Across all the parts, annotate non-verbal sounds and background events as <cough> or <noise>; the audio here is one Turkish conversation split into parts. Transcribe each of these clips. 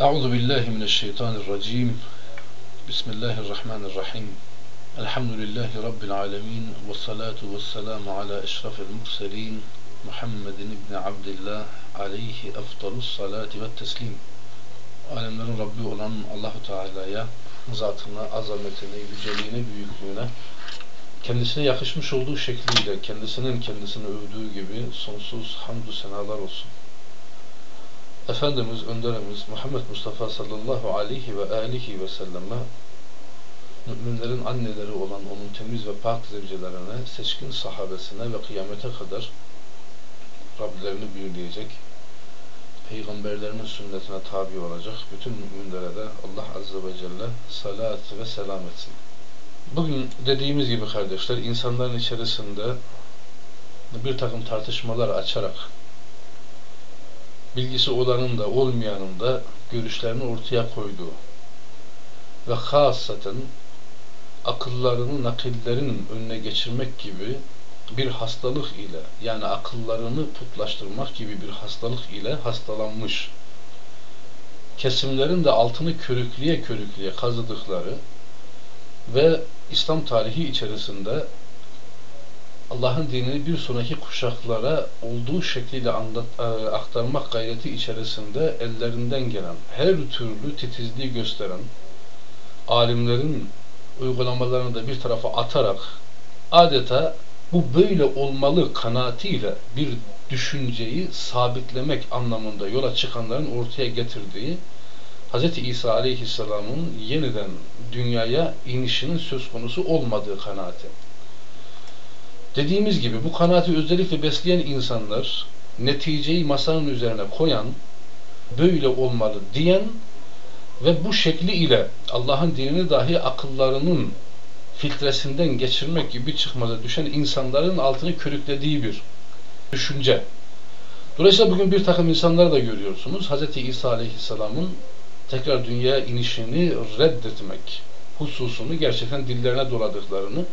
Euzu billahi mineşşeytanirracim. Bismillahirrahmanirrahim. Elhamdülillahi rabbil alamin ve salatu vesselamu ala eşrafil murselin Muhammedin ibn Abdullah aleyhi efdalus salati ve teslim. Alemlerin Rabbi olan Allahu Teala'ya zatına, azametine, yüceliğine, büyüklüğüne kendisine yakışmış olduğu şekliyle kendisinin kendisini övdüğü gibi sonsuz hamdü senalar olsun. Efendimiz, önderimiz Muhammed Mustafa sallallahu aleyhi ve alihi ve selleme müminlerin anneleri olan onun temiz ve pak zevcelerine, seçkin sahabesine ve kıyamete kadar Rablerini büyüleyecek, peygamberlerinin sünnetine tabi olacak bütün müminlere de Allah Azze ve Celle salat ve selam etsin. Bugün dediğimiz gibi kardeşler, insanların içerisinde bir takım tartışmalar açarak bilgisi olanın da olmayanın da görüşlerini ortaya koyduğu ve hasaten akıllarını nakillerin önüne geçirmek gibi bir hastalık ile yani akıllarını putlaştırmak gibi bir hastalık ile hastalanmış. Kesimlerin de altını körükleye körükleye kazıdıkları ve İslam tarihi içerisinde Allah'ın dinini bir sonraki kuşaklara olduğu şekliyle anlat, e, aktarmak gayreti içerisinde ellerinden gelen her türlü titizliği gösteren alimlerin uygulamalarını da bir tarafa atarak adeta bu böyle olmalı kanaatiyle bir düşünceyi sabitlemek anlamında yola çıkanların ortaya getirdiği Hz. İsa Aleyhisselam'ın yeniden dünyaya inişinin söz konusu olmadığı kanaati. Dediğimiz gibi bu kanaati özellikle besleyen insanlar neticeyi masanın üzerine koyan, böyle olmalı diyen ve bu şekli ile Allah'ın dinini dahi akıllarının filtresinden geçirmek gibi çıkmaza düşen insanların altını körüklediği bir düşünce. Dolayısıyla bugün bir takım insanları da görüyorsunuz. Hz. İsa Aleyhisselam'ın tekrar dünyaya inişini reddetmek hususunu gerçekten dillerine doladıklarını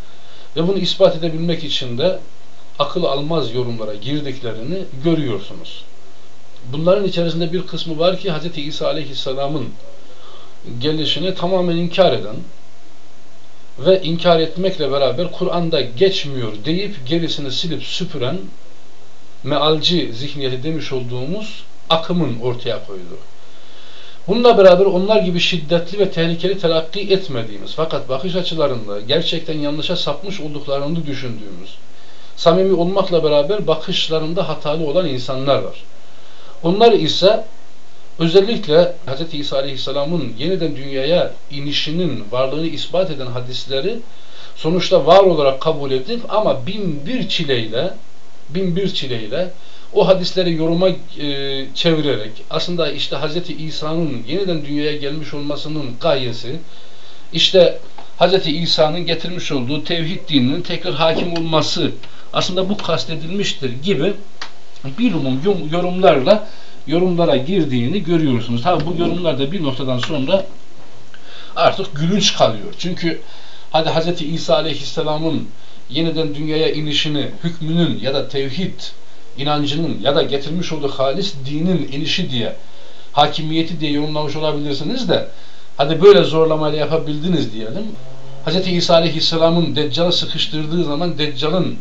ve bunu ispat edebilmek için de akıl almaz yorumlara girdiklerini görüyorsunuz. Bunların içerisinde bir kısmı var ki Hz. İsa Aleyhisselam'ın gelişini tamamen inkar eden ve inkar etmekle beraber Kur'an'da geçmiyor deyip gerisini silip süpüren mealci zihniyeti demiş olduğumuz akımın ortaya koyduğu. Bununla beraber onlar gibi şiddetli ve tehlikeli telakki etmediğimiz fakat bakış açılarında gerçekten yanlışa sapmış olduklarını düşündüğümüz, samimi olmakla beraber bakışlarında hatalı olan insanlar var. Onlar ise özellikle Hz. İsa Aleyhisselam'ın yeniden dünyaya inişinin varlığını ispat eden hadisleri sonuçta var olarak kabul edip ama bin bir çileyle bin bir çileyle o hadisleri yoruma e, çevirerek aslında işte Hz. İsa'nın yeniden dünyaya gelmiş olmasının gayesi işte Hz. İsa'nın getirmiş olduğu tevhid dininin tekrar hakim olması aslında bu kastedilmiştir gibi bir umum yorumlarla yorumlara girdiğini görüyorsunuz. Tabi bu yorumlar da bir noktadan sonra artık gülünç kalıyor. Çünkü hadi Hz. İsa Aleyhisselam'ın yeniden dünyaya inişini, hükmünün ya da tevhid inancının ya da getirmiş olduğu halis dinin inişi diye hakimiyeti diye yorumlamış olabilirsiniz de hadi böyle zorlamayla yapabildiniz diyelim. Hz. İsa Aleyhisselam'ın Deccal'ı sıkıştırdığı zaman Deccal'ın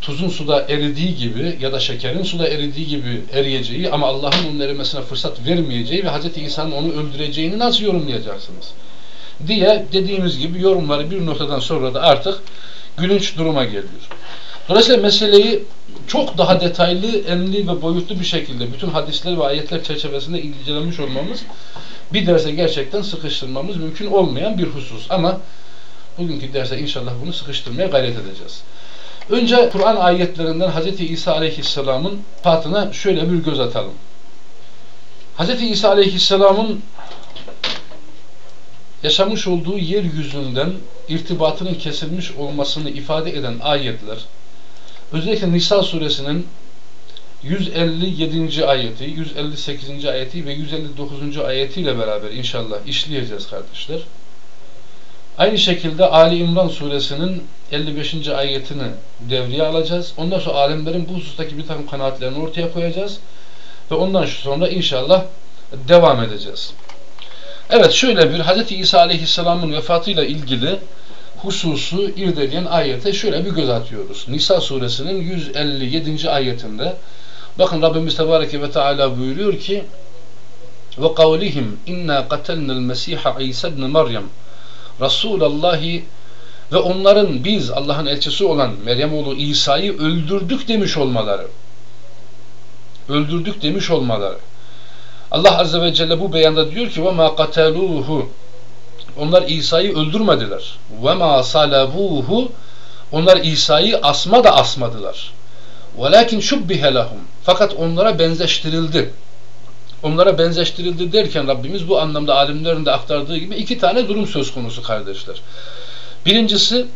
tuzun suda eridiği gibi ya da şekerin suda eridiği gibi eriyeceği ama Allah'ın onun erimesine fırsat vermeyeceği ve Hz. İsa'nın onu öldüreceğini nasıl yorumlayacaksınız? diye dediğimiz gibi yorumları bir noktadan sonra da artık gülünç duruma geliyor. Dolayısıyla meseleyi çok daha detaylı, enli ve boyutlu bir şekilde bütün hadisler ve ayetler çerçevesinde incelemiş olmamız bir derse gerçekten sıkıştırmamız mümkün olmayan bir husus. Ama bugünkü derse inşallah bunu sıkıştırmaya gayret edeceğiz. Önce Kur'an ayetlerinden Hz. İsa Aleyhisselam'ın fatına şöyle bir göz atalım. Hz. İsa Aleyhisselam'ın yaşamış olduğu yeryüzünden irtibatının kesilmiş olmasını ifade eden ayetler özellikle Nisa suresinin 157. ayeti, 158. ayeti ve 159. ayetiyle beraber inşallah işleyeceğiz kardeşler. Aynı şekilde Ali İmran suresinin 55. ayetini devreye alacağız. Ondan sonra alemlerin bu husustaki bir takım kanaatlerini ortaya koyacağız. Ve ondan sonra inşallah devam edeceğiz. Evet şöyle bir Hz. İsa Aleyhisselam'ın vefatıyla ilgili hususu irdeleyen ayete şöyle bir göz atıyoruz. Nisa suresinin 157. ayetinde bakın Rabbimiz Tebareke ve Teala buyuruyor ki ve kavlihim inna qatelnel mesiha İsa ibn Meryem Resulallahi ve onların biz Allah'ın elçisi olan Meryem oğlu İsa'yı öldürdük demiş olmaları. Öldürdük demiş olmaları. Allah Azze ve Celle bu beyanda diyor ki وَمَا قَتَلُوهُ onlar İsa'yı öldürmediler. Ve ma salabuhu onlar İsa'yı asma da asmadılar. Velakin şubbihe lahum. Fakat onlara benzeştirildi. Onlara benzeştirildi derken Rabbimiz bu anlamda alimlerin de aktardığı gibi iki tane durum söz konusu kardeşler. Birincisi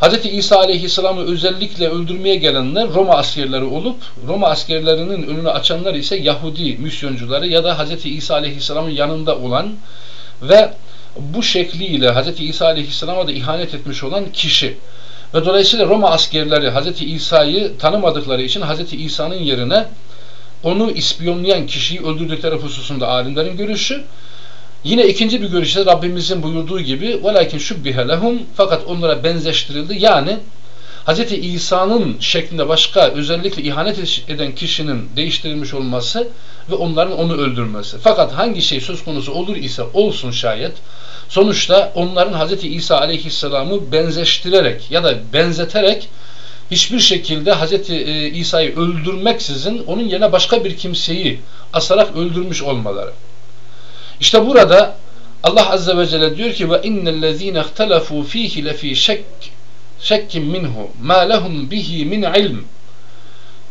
Hz. İsa aleyhisselamı özellikle öldürmeye gelenler Roma askerleri olup Roma askerlerinin önünü açanlar ise Yahudi misyoncuları ya da Hz. İsa aleyhisselamın yanında olan ve bu şekliyle Hz. İsa Aleyhisselam'a da ihanet etmiş olan kişi ve dolayısıyla Roma askerleri Hz. İsa'yı tanımadıkları için Hz. İsa'nın yerine onu ispiyonlayan kişiyi öldürdükleri hususunda alimlerin görüşü yine ikinci bir görüşte Rabbimizin buyurduğu gibi velakin şubbihe lehum fakat onlara benzeştirildi yani Hz. İsa'nın şeklinde başka özellikle ihanet eden kişinin değiştirilmiş olması ve onların onu öldürmesi. Fakat hangi şey söz konusu olur ise olsun şayet sonuçta onların Hz. İsa aleyhisselamı benzeştirerek ya da benzeterek hiçbir şekilde Hz. E, İsa'yı öldürmeksizin onun yerine başka bir kimseyi asarak öldürmüş olmaları. İşte burada Allah Azze ve Celle diyor ki ve innellezine ihtelefu fihi lefi şek şekkin minhu ma lehum bihi min ilm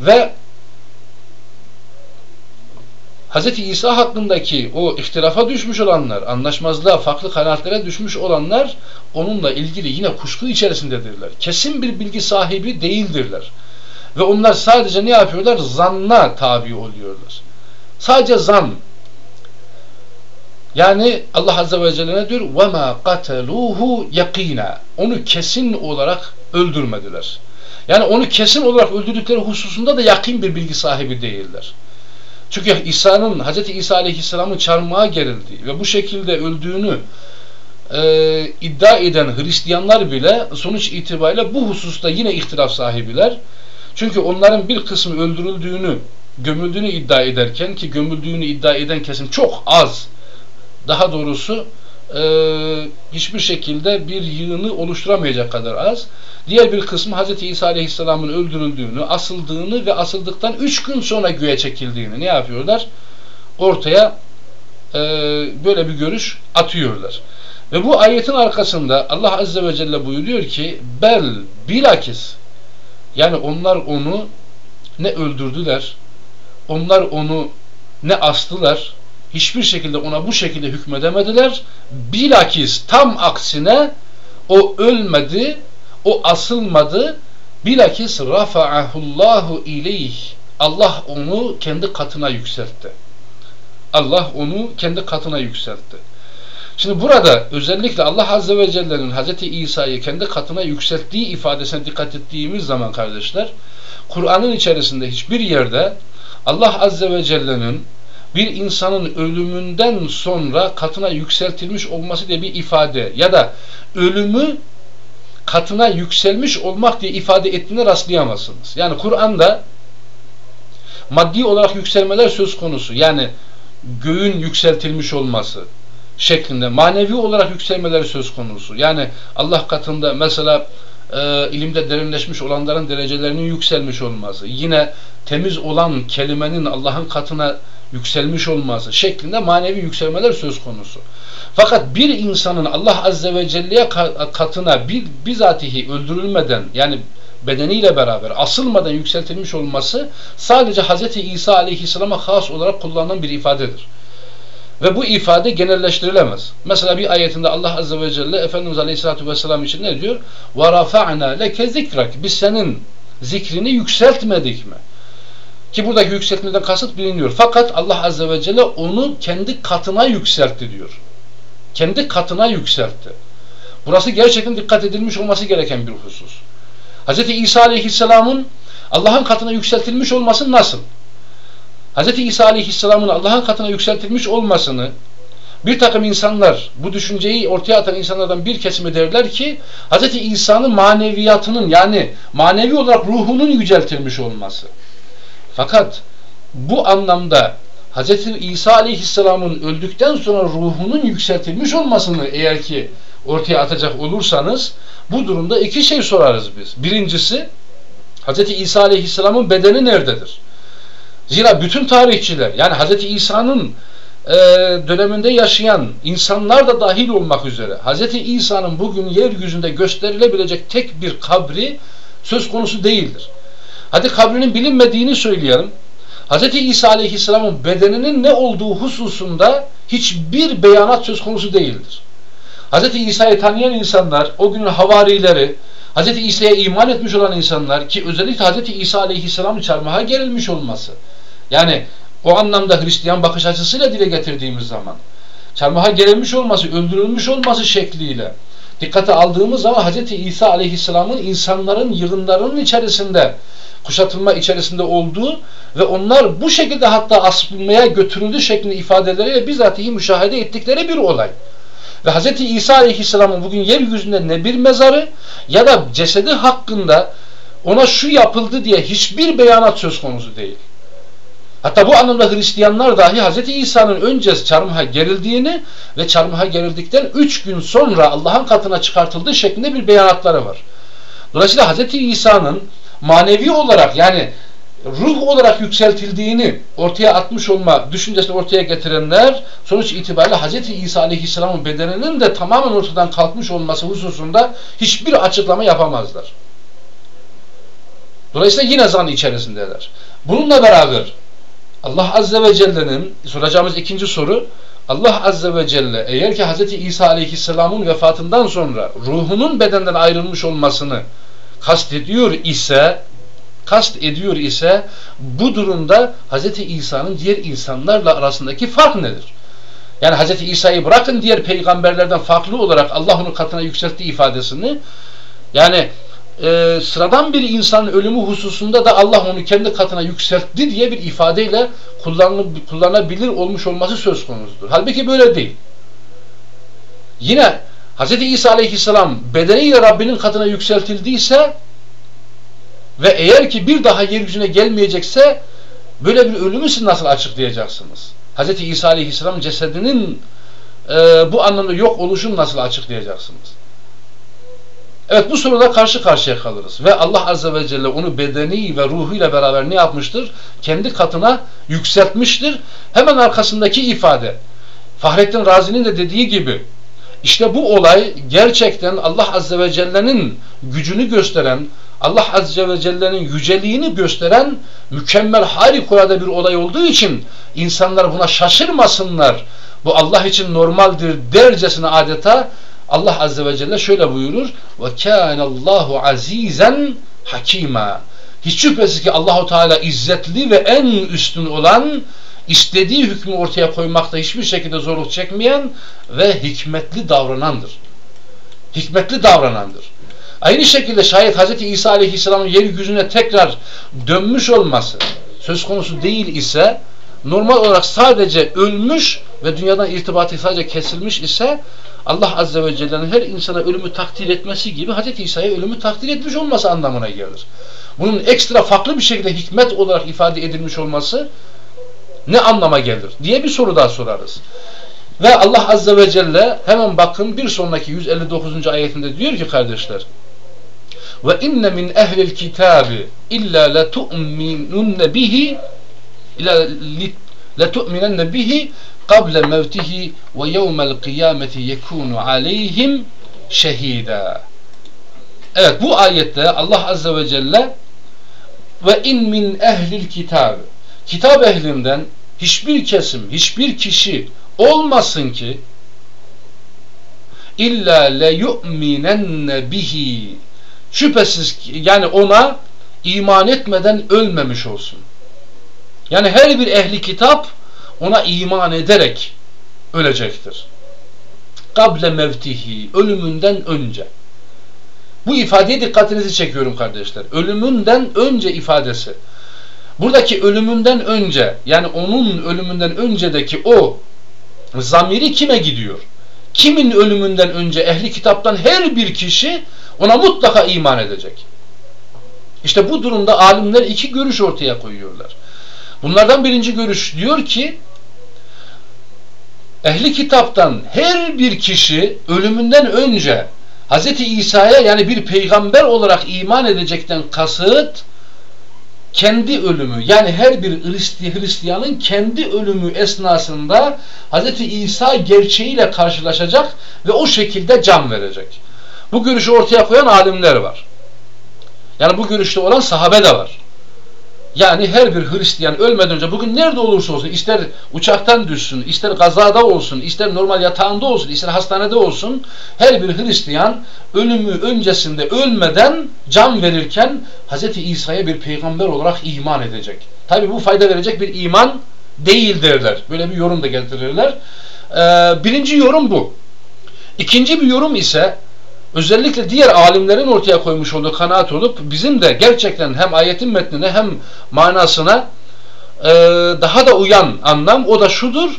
ve Hz. İsa hakkındaki o ihtilafa düşmüş olanlar, anlaşmazlığa, farklı kanaatlere düşmüş olanlar onunla ilgili yine kuşku içerisindedirler. Kesin bir bilgi sahibi değildirler. Ve onlar sadece ne yapıyorlar? Zanna tabi oluyorlar. Sadece zan, yani Allah Azze ve Celle ne diyor? وَمَا قَتَلُوهُ يَقِينًا Onu kesin olarak öldürmediler. Yani onu kesin olarak öldürdükleri hususunda da yakin bir bilgi sahibi değiller. Çünkü İsa'nın, Hz. İsa Aleyhisselam'ın çarmıha gerildiği ve bu şekilde öldüğünü e, iddia eden Hristiyanlar bile sonuç itibariyle bu hususta yine ihtilaf sahibiler. Çünkü onların bir kısmı öldürüldüğünü, gömüldüğünü iddia ederken ki gömüldüğünü iddia eden kesim çok az daha doğrusu e, hiçbir şekilde bir yığını oluşturamayacak kadar az. Diğer bir kısmı Hz. İsa Aleyhisselam'ın öldürüldüğünü, asıldığını ve asıldıktan üç gün sonra göğe çekildiğini ne yapıyorlar? Ortaya e, böyle bir görüş atıyorlar. Ve bu ayetin arkasında Allah Azze ve Celle buyuruyor ki bel bilakis yani onlar onu ne öldürdüler onlar onu ne astılar hiçbir şekilde ona bu şekilde hükmedemediler. Bilakis tam aksine o ölmedi, o asılmadı. Bilakis rafa'ahullahu ileyh. Allah onu kendi katına yükseltti. Allah onu kendi katına yükseltti. Şimdi burada özellikle Allah Azze ve Celle'nin Hz. İsa'yı kendi katına yükselttiği ifadesine dikkat ettiğimiz zaman kardeşler, Kur'an'ın içerisinde hiçbir yerde Allah Azze ve Celle'nin bir insanın ölümünden sonra katına yükseltilmiş olması diye bir ifade ya da ölümü katına yükselmiş olmak diye ifade ettiğine rastlayamazsınız. Yani Kur'an'da maddi olarak yükselmeler söz konusu. Yani göğün yükseltilmiş olması şeklinde manevi olarak yükselmeler söz konusu. Yani Allah katında mesela e, ilimde derinleşmiş olanların derecelerinin yükselmiş olması. Yine temiz olan kelimenin Allah'ın katına yükselmiş olması şeklinde manevi yükselmeler söz konusu. Fakat bir insanın Allah Azze ve Celle'ye katına bir, bizatihi öldürülmeden yani bedeniyle beraber asılmadan yükseltilmiş olması sadece Hz. İsa Aleyhisselam'a has olarak kullanılan bir ifadedir. Ve bu ifade genelleştirilemez. Mesela bir ayetinde Allah Azze ve Celle Efendimiz Aleyhisselatü Vesselam için ne diyor? وَرَفَعْنَا لَكَ ذِكْرَكِ Biz senin zikrini yükseltmedik mi? Ki buradaki yükseltmeden kasıt biliniyor. Fakat Allah Azze ve Celle onu kendi katına yükseltti diyor. Kendi katına yükseltti. Burası gerçekten dikkat edilmiş olması gereken bir husus. Hz. İsa Aleyhisselam'ın Allah'ın katına yükseltilmiş olması nasıl? Hz. İsa Aleyhisselam'ın Allah'ın katına yükseltilmiş olmasını bir takım insanlar, bu düşünceyi ortaya atan insanlardan bir kesimi derler ki Hz. İsa'nın maneviyatının yani manevi olarak ruhunun yüceltilmiş olması. Fakat bu anlamda Hz. İsa Aleyhisselam'ın öldükten sonra ruhunun yükseltilmiş olmasını eğer ki ortaya atacak olursanız bu durumda iki şey sorarız biz. Birincisi Hz. İsa Aleyhisselam'ın bedeni nerededir? Zira bütün tarihçiler yani Hz. İsa'nın e, döneminde yaşayan insanlar da dahil olmak üzere Hz. İsa'nın bugün yeryüzünde gösterilebilecek tek bir kabri söz konusu değildir. Hadi kabrinin bilinmediğini söyleyelim. Hz. İsa Aleyhisselam'ın bedeninin ne olduğu hususunda hiçbir beyanat söz konusu değildir. Hz. İsa'yı tanıyan insanlar, o günün havarileri, Hz. İsa'ya iman etmiş olan insanlar ki özellikle Hz. İsa Aleyhisselam'ın çarmıha gerilmiş olması. Yani o anlamda Hristiyan bakış açısıyla dile getirdiğimiz zaman çarmıha gerilmiş olması, öldürülmüş olması şekliyle dikkate aldığımız zaman Hz. İsa Aleyhisselam'ın insanların yığınlarının içerisinde kuşatılma içerisinde olduğu ve onlar bu şekilde hatta asılmaya götürüldü şeklinde ifadeleriyle bizatihi müşahede ettikleri bir olay. Ve Hz. İsa Aleyhisselam'ın bugün yeryüzünde ne bir mezarı ya da cesedi hakkında ona şu yapıldı diye hiçbir beyanat söz konusu değil. Hatta bu anlamda Hristiyanlar dahi Hz. İsa'nın önce çarmıha gerildiğini ve çarmıha gerildikten üç gün sonra Allah'ın katına çıkartıldığı şeklinde bir beyanatları var. Dolayısıyla Hz. İsa'nın manevi olarak yani ruh olarak yükseltildiğini ortaya atmış olma düşüncesini ortaya getirenler sonuç itibariyle Hz. İsa Aleyhisselam'ın bedeninin de tamamen ortadan kalkmış olması hususunda hiçbir açıklama yapamazlar. Dolayısıyla yine zan içerisindeler. Bununla beraber Allah Azze ve Celle'nin soracağımız ikinci soru Allah Azze ve Celle eğer ki Hz. İsa Aleyhisselam'ın vefatından sonra ruhunun bedenden ayrılmış olmasını kastediyor ise kast ediyor ise bu durumda Hz. İsa'nın diğer insanlarla arasındaki fark nedir? Yani Hz. İsa'yı bırakın diğer peygamberlerden farklı olarak Allah onu katına yükseltti ifadesini yani e, sıradan bir insanın ölümü hususunda da Allah onu kendi katına yükseltti diye bir ifadeyle kullanılabilir olmuş olması söz konusudur. Halbuki böyle değil. Yine Hz. İsa aleyhisselam bedeniyle Rabbinin katına yükseltildiyse ve eğer ki bir daha yeryüzüne gelmeyecekse böyle bir ölümü siz nasıl açıklayacaksınız? Hz. İsa aleyhisselam cesedinin e, bu anlamda yok oluşunu nasıl açıklayacaksınız? Evet bu soruda karşı karşıya kalırız. Ve Allah Azze ve Celle onu bedeni ve ruhuyla beraber ne yapmıştır? Kendi katına yükseltmiştir. Hemen arkasındaki ifade Fahrettin Razi'nin de dediği gibi işte bu olay gerçekten Allah Azze ve Celle'nin gücünü gösteren, Allah Azze ve Celle'nin yüceliğini gösteren mükemmel harikulade bir olay olduğu için insanlar buna şaşırmasınlar. Bu Allah için normaldir dercesine adeta Allah Azze ve Celle şöyle buyurur ve kânallâhu azîzen hakîmâ hiç şüphesiz ki Allahu Teala izzetli ve en üstün olan istediği hükmü ortaya koymakta hiçbir şekilde zorluk çekmeyen ve hikmetli davranandır. Hikmetli davranandır. Aynı şekilde şayet Hz. İsa Aleyhisselam'ın yeryüzüne tekrar dönmüş olması söz konusu değil ise normal olarak sadece ölmüş ve dünyadan irtibatı sadece kesilmiş ise Allah Azze ve Celle'nin her insana ölümü takdir etmesi gibi Hz. İsa'ya ölümü takdir etmiş olması anlamına gelir. Bunun ekstra farklı bir şekilde hikmet olarak ifade edilmiş olması ne anlama gelir diye bir soru daha sorarız. Ve Allah Azze ve Celle hemen bakın bir sonraki 159. ayetinde diyor ki kardeşler ve inne min ehlil kitabi illa la tu'minunne bihi illa la tu'minenne bihi kable mevtihi ve yevmel kıyameti yekunu aleyhim şehida. Evet bu ayette Allah Azze ve Celle ve in min ehlil kitab kitap ehlinden hiçbir kesim, hiçbir kişi olmasın ki illa le yu'minenne bihi şüphesiz yani ona iman etmeden ölmemiş olsun. Yani her bir ehli kitap ona iman ederek ölecektir. Kable mevtihi, ölümünden önce. Bu ifadeye dikkatinizi çekiyorum kardeşler. Ölümünden önce ifadesi. Buradaki ölümünden önce yani onun ölümünden öncedeki o zamiri kime gidiyor? Kimin ölümünden önce ehli kitaptan her bir kişi ona mutlaka iman edecek. İşte bu durumda alimler iki görüş ortaya koyuyorlar. Bunlardan birinci görüş diyor ki ehli kitaptan her bir kişi ölümünden önce Hz. İsa'ya yani bir peygamber olarak iman edecekten kasıt kendi ölümü yani her bir Hristiyanın kendi ölümü esnasında Hz. İsa gerçeğiyle karşılaşacak ve o şekilde can verecek. Bu görüşü ortaya koyan alimler var. Yani bu görüşte olan sahabe de var. Yani her bir Hristiyan ölmeden önce bugün nerede olursa olsun ister uçaktan düşsün, ister kazada olsun, ister normal yatağında olsun, ister hastanede olsun her bir Hristiyan ölümü öncesinde ölmeden can verirken Hz. İsa'ya bir peygamber olarak iman edecek. Tabi bu fayda verecek bir iman değil derler. Böyle bir yorum da getirirler. Ee, birinci yorum bu. İkinci bir yorum ise özellikle diğer alimlerin ortaya koymuş olduğu kanaat olup bizim de gerçekten hem ayetin metnine hem manasına e, daha da uyan anlam o da şudur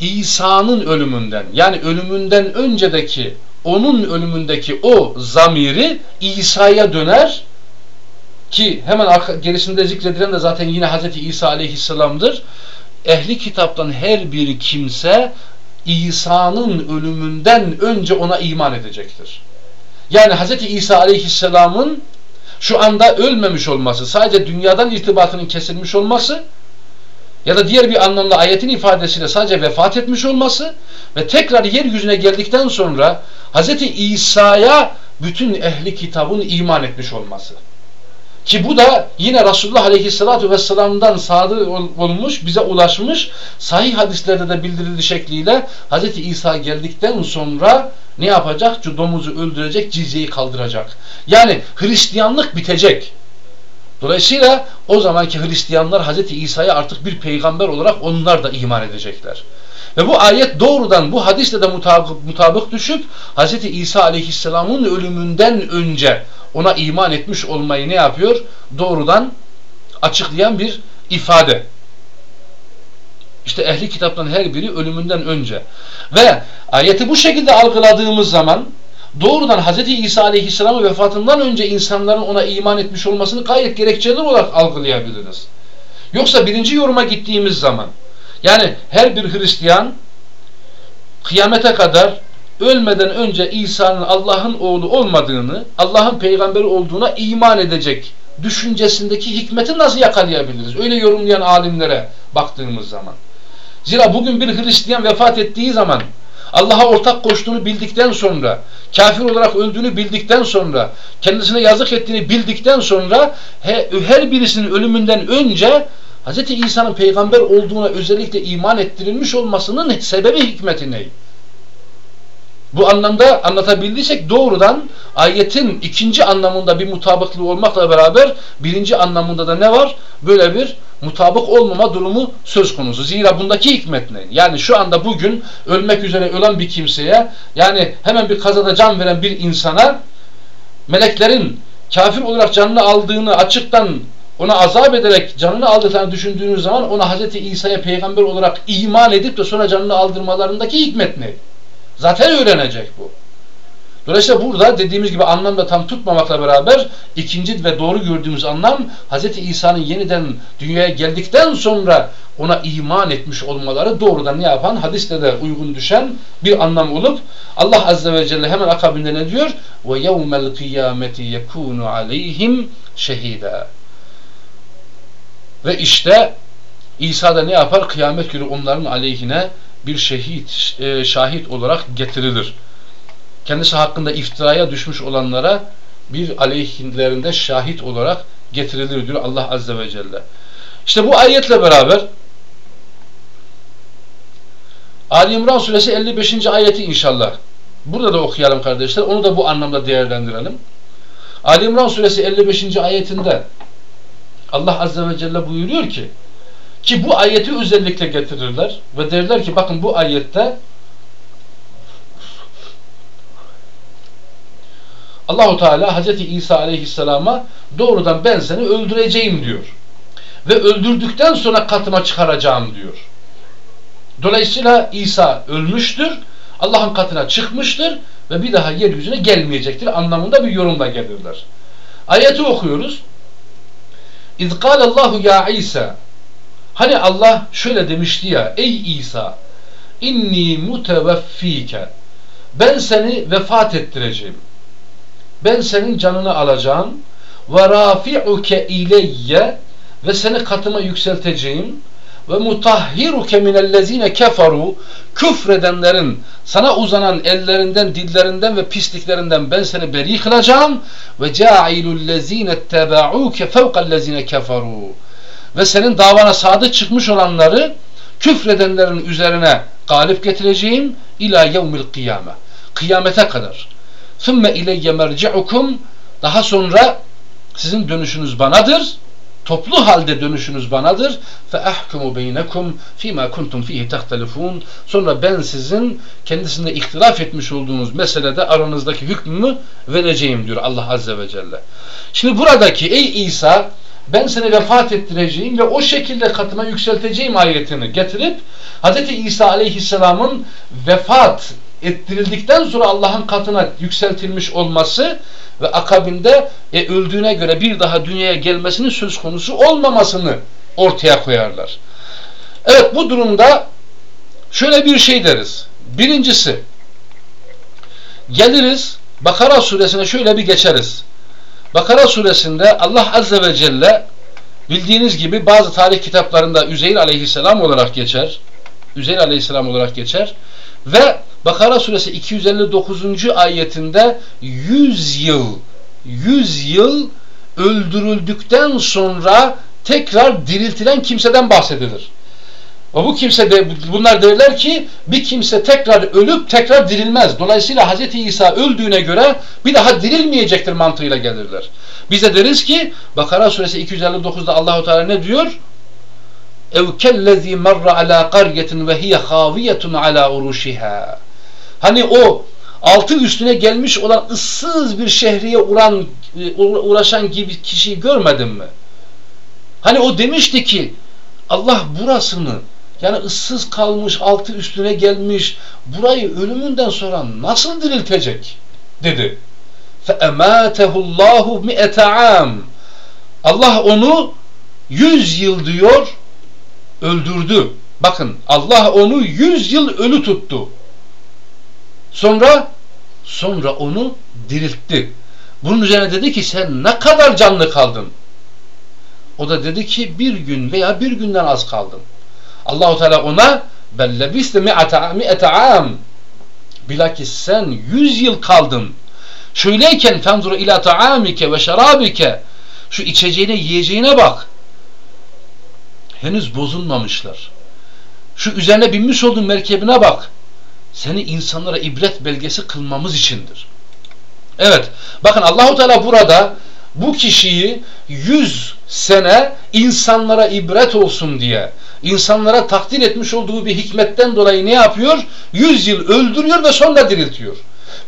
İsa'nın ölümünden yani ölümünden öncedeki onun ölümündeki o zamiri İsa'ya döner ki hemen gerisinde zikredilen de zaten yine Hz. İsa aleyhisselamdır. Ehli kitaptan her bir kimse İsa'nın ölümünden önce ona iman edecektir. Yani Hz. İsa aleyhisselamın şu anda ölmemiş olması, sadece dünyadan irtibatının kesilmiş olması ya da diğer bir anlamda ayetin ifadesiyle sadece vefat etmiş olması ve tekrar yeryüzüne geldikten sonra Hz. İsa'ya bütün ehli kitabın iman etmiş olması. Ki bu da yine Resulullah Aleyhisselatü Vesselam'dan sadır olmuş, bize ulaşmış, sahih hadislerde de bildirildiği şekliyle Hz. İsa geldikten sonra ne yapacak? Domuzu öldürecek, cizyeyi kaldıracak. Yani Hristiyanlık bitecek. Dolayısıyla o zamanki Hristiyanlar Hz. İsa'ya artık bir peygamber olarak onlar da iman edecekler. Ve bu ayet doğrudan bu hadisle de mutabık, mutabık düşüp Hz. İsa Aleyhisselam'ın ölümünden önce ona iman etmiş olmayı ne yapıyor? Doğrudan açıklayan bir ifade. İşte ehli kitaptan her biri ölümünden önce. Ve ayeti bu şekilde algıladığımız zaman doğrudan Hz. İsa Aleyhisselam'ın vefatından önce insanların ona iman etmiş olmasını gayet gerekçeli olarak algılayabiliriz. Yoksa birinci yoruma gittiğimiz zaman yani her bir Hristiyan kıyamete kadar ölmeden önce İsa'nın Allah'ın oğlu olmadığını, Allah'ın peygamberi olduğuna iman edecek düşüncesindeki hikmeti nasıl yakalayabiliriz? Öyle yorumlayan alimlere baktığımız zaman. Zira bugün bir Hristiyan vefat ettiği zaman Allah'a ortak koştuğunu bildikten sonra, kafir olarak öldüğünü bildikten sonra, kendisine yazık ettiğini bildikten sonra her birisinin ölümünden önce Hz. İsa'nın peygamber olduğuna özellikle iman ettirilmiş olmasının sebebi hikmeti ne? Bu anlamda anlatabildiysek doğrudan ayetin ikinci anlamında bir mutabıklığı olmakla beraber birinci anlamında da ne var? Böyle bir mutabık olmama durumu söz konusu. Zira bundaki hikmet ne? Yani şu anda bugün ölmek üzere ölen bir kimseye yani hemen bir kazada can veren bir insana meleklerin kafir olarak canını aldığını açıktan ona azap ederek canını aldığını düşündüğünüz zaman ona Hz. İsa'ya peygamber olarak iman edip de sonra canını aldırmalarındaki hikmet ne? Zaten öğrenecek bu. Dolayısıyla burada dediğimiz gibi anlamda tam tutmamakla beraber ikinci ve doğru gördüğümüz anlam Hz. İsa'nın yeniden dünyaya geldikten sonra ona iman etmiş olmaları doğrudan ne yapan? Hadiste de uygun düşen bir anlam olup Allah Azze ve Celle hemen akabinde ne diyor? Yevmel kıyameti yekunu aleyhim şehida. Ve işte İsa da ne yapar? Kıyamet günü onların aleyhine bir şehit, e, şahit olarak getirilir. Kendisi hakkında iftiraya düşmüş olanlara bir aleyhinlerinde şahit olarak getirilir diyor Allah Azze ve Celle. İşte bu ayetle beraber Ali İmran suresi 55. ayeti inşallah. Burada da okuyalım kardeşler. Onu da bu anlamda değerlendirelim. Ali İmran suresi 55. ayetinde Allah Azze ve Celle buyuruyor ki ki bu ayeti özellikle getirirler ve derler ki bakın bu ayette Allahu Teala Hz. İsa Aleyhisselam'a doğrudan ben seni öldüreceğim diyor. ve öldürdükten sonra katıma çıkaracağım diyor. Dolayısıyla İsa ölmüştür, Allah'ın katına çıkmıştır ve bir daha yeryüzüne gelmeyecektir anlamında bir yorumla gelirler. Ayeti okuyoruz. İz Allahu ya İsa Hani Allah şöyle demişti ya ey İsa inni muteveffike ben seni vefat ettireceğim. Ben senin canını alacağım ve rafi'uke ileyye ve seni katıma yükselteceğim ve mutahhiruke minellezine keferu küfredenlerin sana uzanan ellerinden, dillerinden ve pisliklerinden ben seni beri kılacağım ve ca'ilullezine tebauke fevkallezine keferu ve senin davana sadık çıkmış olanları küfredenlerin üzerine galip getireceğim ila yevmil kıyame. Kıyamete kadar. Thumme ileyye merci'ukum. Daha sonra sizin dönüşünüz banadır. Toplu halde dönüşünüz banadır. Fe ahkumu beynekum fima kuntum fihi tehtelifun sonra ben sizin kendisinde ihtilaf etmiş olduğunuz meselede aranızdaki hükmümü vereceğim diyor Allah azze ve celle. Şimdi buradaki ey İsa ben seni vefat ettireceğim ve o şekilde katıma yükselteceğim ayetini getirip Hz. İsa aleyhisselamın vefat ettirildikten sonra Allah'ın katına yükseltilmiş olması ve akabinde e, öldüğüne göre bir daha dünyaya gelmesinin söz konusu olmamasını ortaya koyarlar. Evet bu durumda şöyle bir şey deriz. Birincisi geliriz Bakara suresine şöyle bir geçeriz. Bakara suresinde Allah Azze ve Celle bildiğiniz gibi bazı tarih kitaplarında Üzeyir aleyhisselam olarak geçer. Üzeyir aleyhisselam olarak geçer. Ve Bakara suresi 259. ayetinde 100 yıl 100 yıl öldürüldükten sonra tekrar diriltilen kimseden bahsedilir. Ve bu kimse de bunlar derler ki bir kimse tekrar ölüp tekrar dirilmez. Dolayısıyla Hz. İsa öldüğüne göre bir daha dirilmeyecektir mantığıyla gelirler. Biz de deriz ki Bakara suresi 259'da Allahu Teala ne diyor? ev marra alâ qaryetin ve hiye khâviyetun alâ uruşiha. Hani o altı üstüne gelmiş olan ıssız bir şehriye uğran, e, uğraşan gibi kişiyi görmedin mi? Hani o demişti ki Allah burasını yani ıssız kalmış, altı üstüne gelmiş burayı ölümünden sonra nasıl diriltecek? dedi. فَاَمَاتَهُ اللّٰهُ مِئَةَ عَامٍ Allah onu yüz yıl diyor öldürdü. Bakın Allah onu yüz yıl ölü tuttu. Sonra sonra onu diriltti. Bunun üzerine dedi ki sen ne kadar canlı kaldın? O da dedi ki bir gün veya bir günden az kaldım. Allahu Teala ona bellebiste mi'ete am bilakis sen yüz yıl kaldın. Şöyleyken fenzuru ila ta'amike ve şarabike şu içeceğine yiyeceğine bak henüz bozulmamışlar. Şu üzerine binmiş olduğun merkebine bak. Seni insanlara ibret belgesi kılmamız içindir. Evet. Bakın Allahu Teala burada bu kişiyi yüz sene insanlara ibret olsun diye insanlara takdir etmiş olduğu bir hikmetten dolayı ne yapıyor? Yüz yıl öldürüyor ve sonra diriltiyor.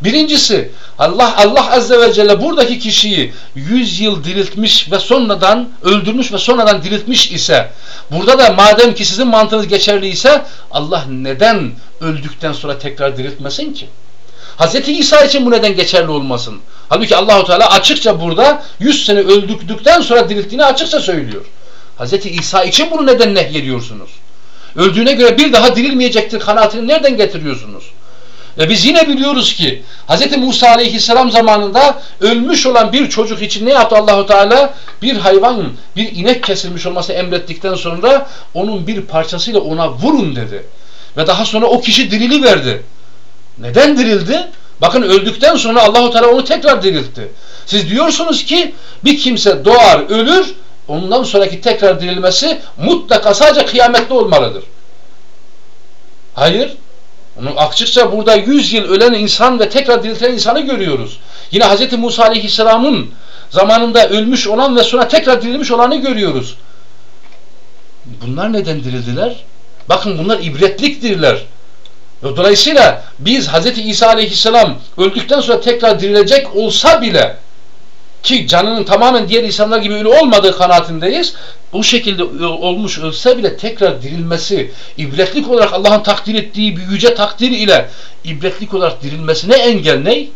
Birincisi Allah Allah Azze ve Celle buradaki kişiyi yüz yıl diriltmiş ve sonradan öldürmüş ve sonradan diriltmiş ise burada da madem ki sizin mantığınız geçerli ise Allah neden öldükten sonra tekrar diriltmesin ki? Hz. İsa için bu neden geçerli olmasın? Halbuki Allahu Teala açıkça burada 100 sene öldükten sonra dirilttiğini açıkça söylüyor. Hz. İsa için bunu neden nehyediyorsunuz? Öldüğüne göre bir daha dirilmeyecektir kanaatini nereden getiriyorsunuz? Ve biz yine biliyoruz ki Hz. Musa aleyhisselam zamanında ölmüş olan bir çocuk için ne yaptı Allahu Teala? Bir hayvan, bir inek kesilmiş olması emrettikten sonra onun bir parçasıyla ona vurun dedi. Ve daha sonra o kişi dirili verdi. Neden dirildi? Bakın öldükten sonra Allahu Teala onu tekrar diriltti. Siz diyorsunuz ki bir kimse doğar, ölür, ondan sonraki tekrar dirilmesi mutlaka sadece kıyamette olmalıdır. Hayır. Onu açıkça burada 100 yıl ölen insan ve tekrar diriltilen insanı görüyoruz. Yine Hz. Musa Aleyhisselam'ın zamanında ölmüş olan ve sonra tekrar dirilmiş olanı görüyoruz. Bunlar neden dirildiler? Bakın bunlar ibretliktirler. Dolayısıyla biz Hz. İsa Aleyhisselam öldükten sonra tekrar dirilecek olsa bile ki canının tamamen diğer insanlar gibi ölü olmadığı kanaatindeyiz. Bu şekilde olmuş ölse bile tekrar dirilmesi, ibretlik olarak Allah'ın takdir ettiği bir yüce takdir ile ibretlik olarak dirilmesine engel ne?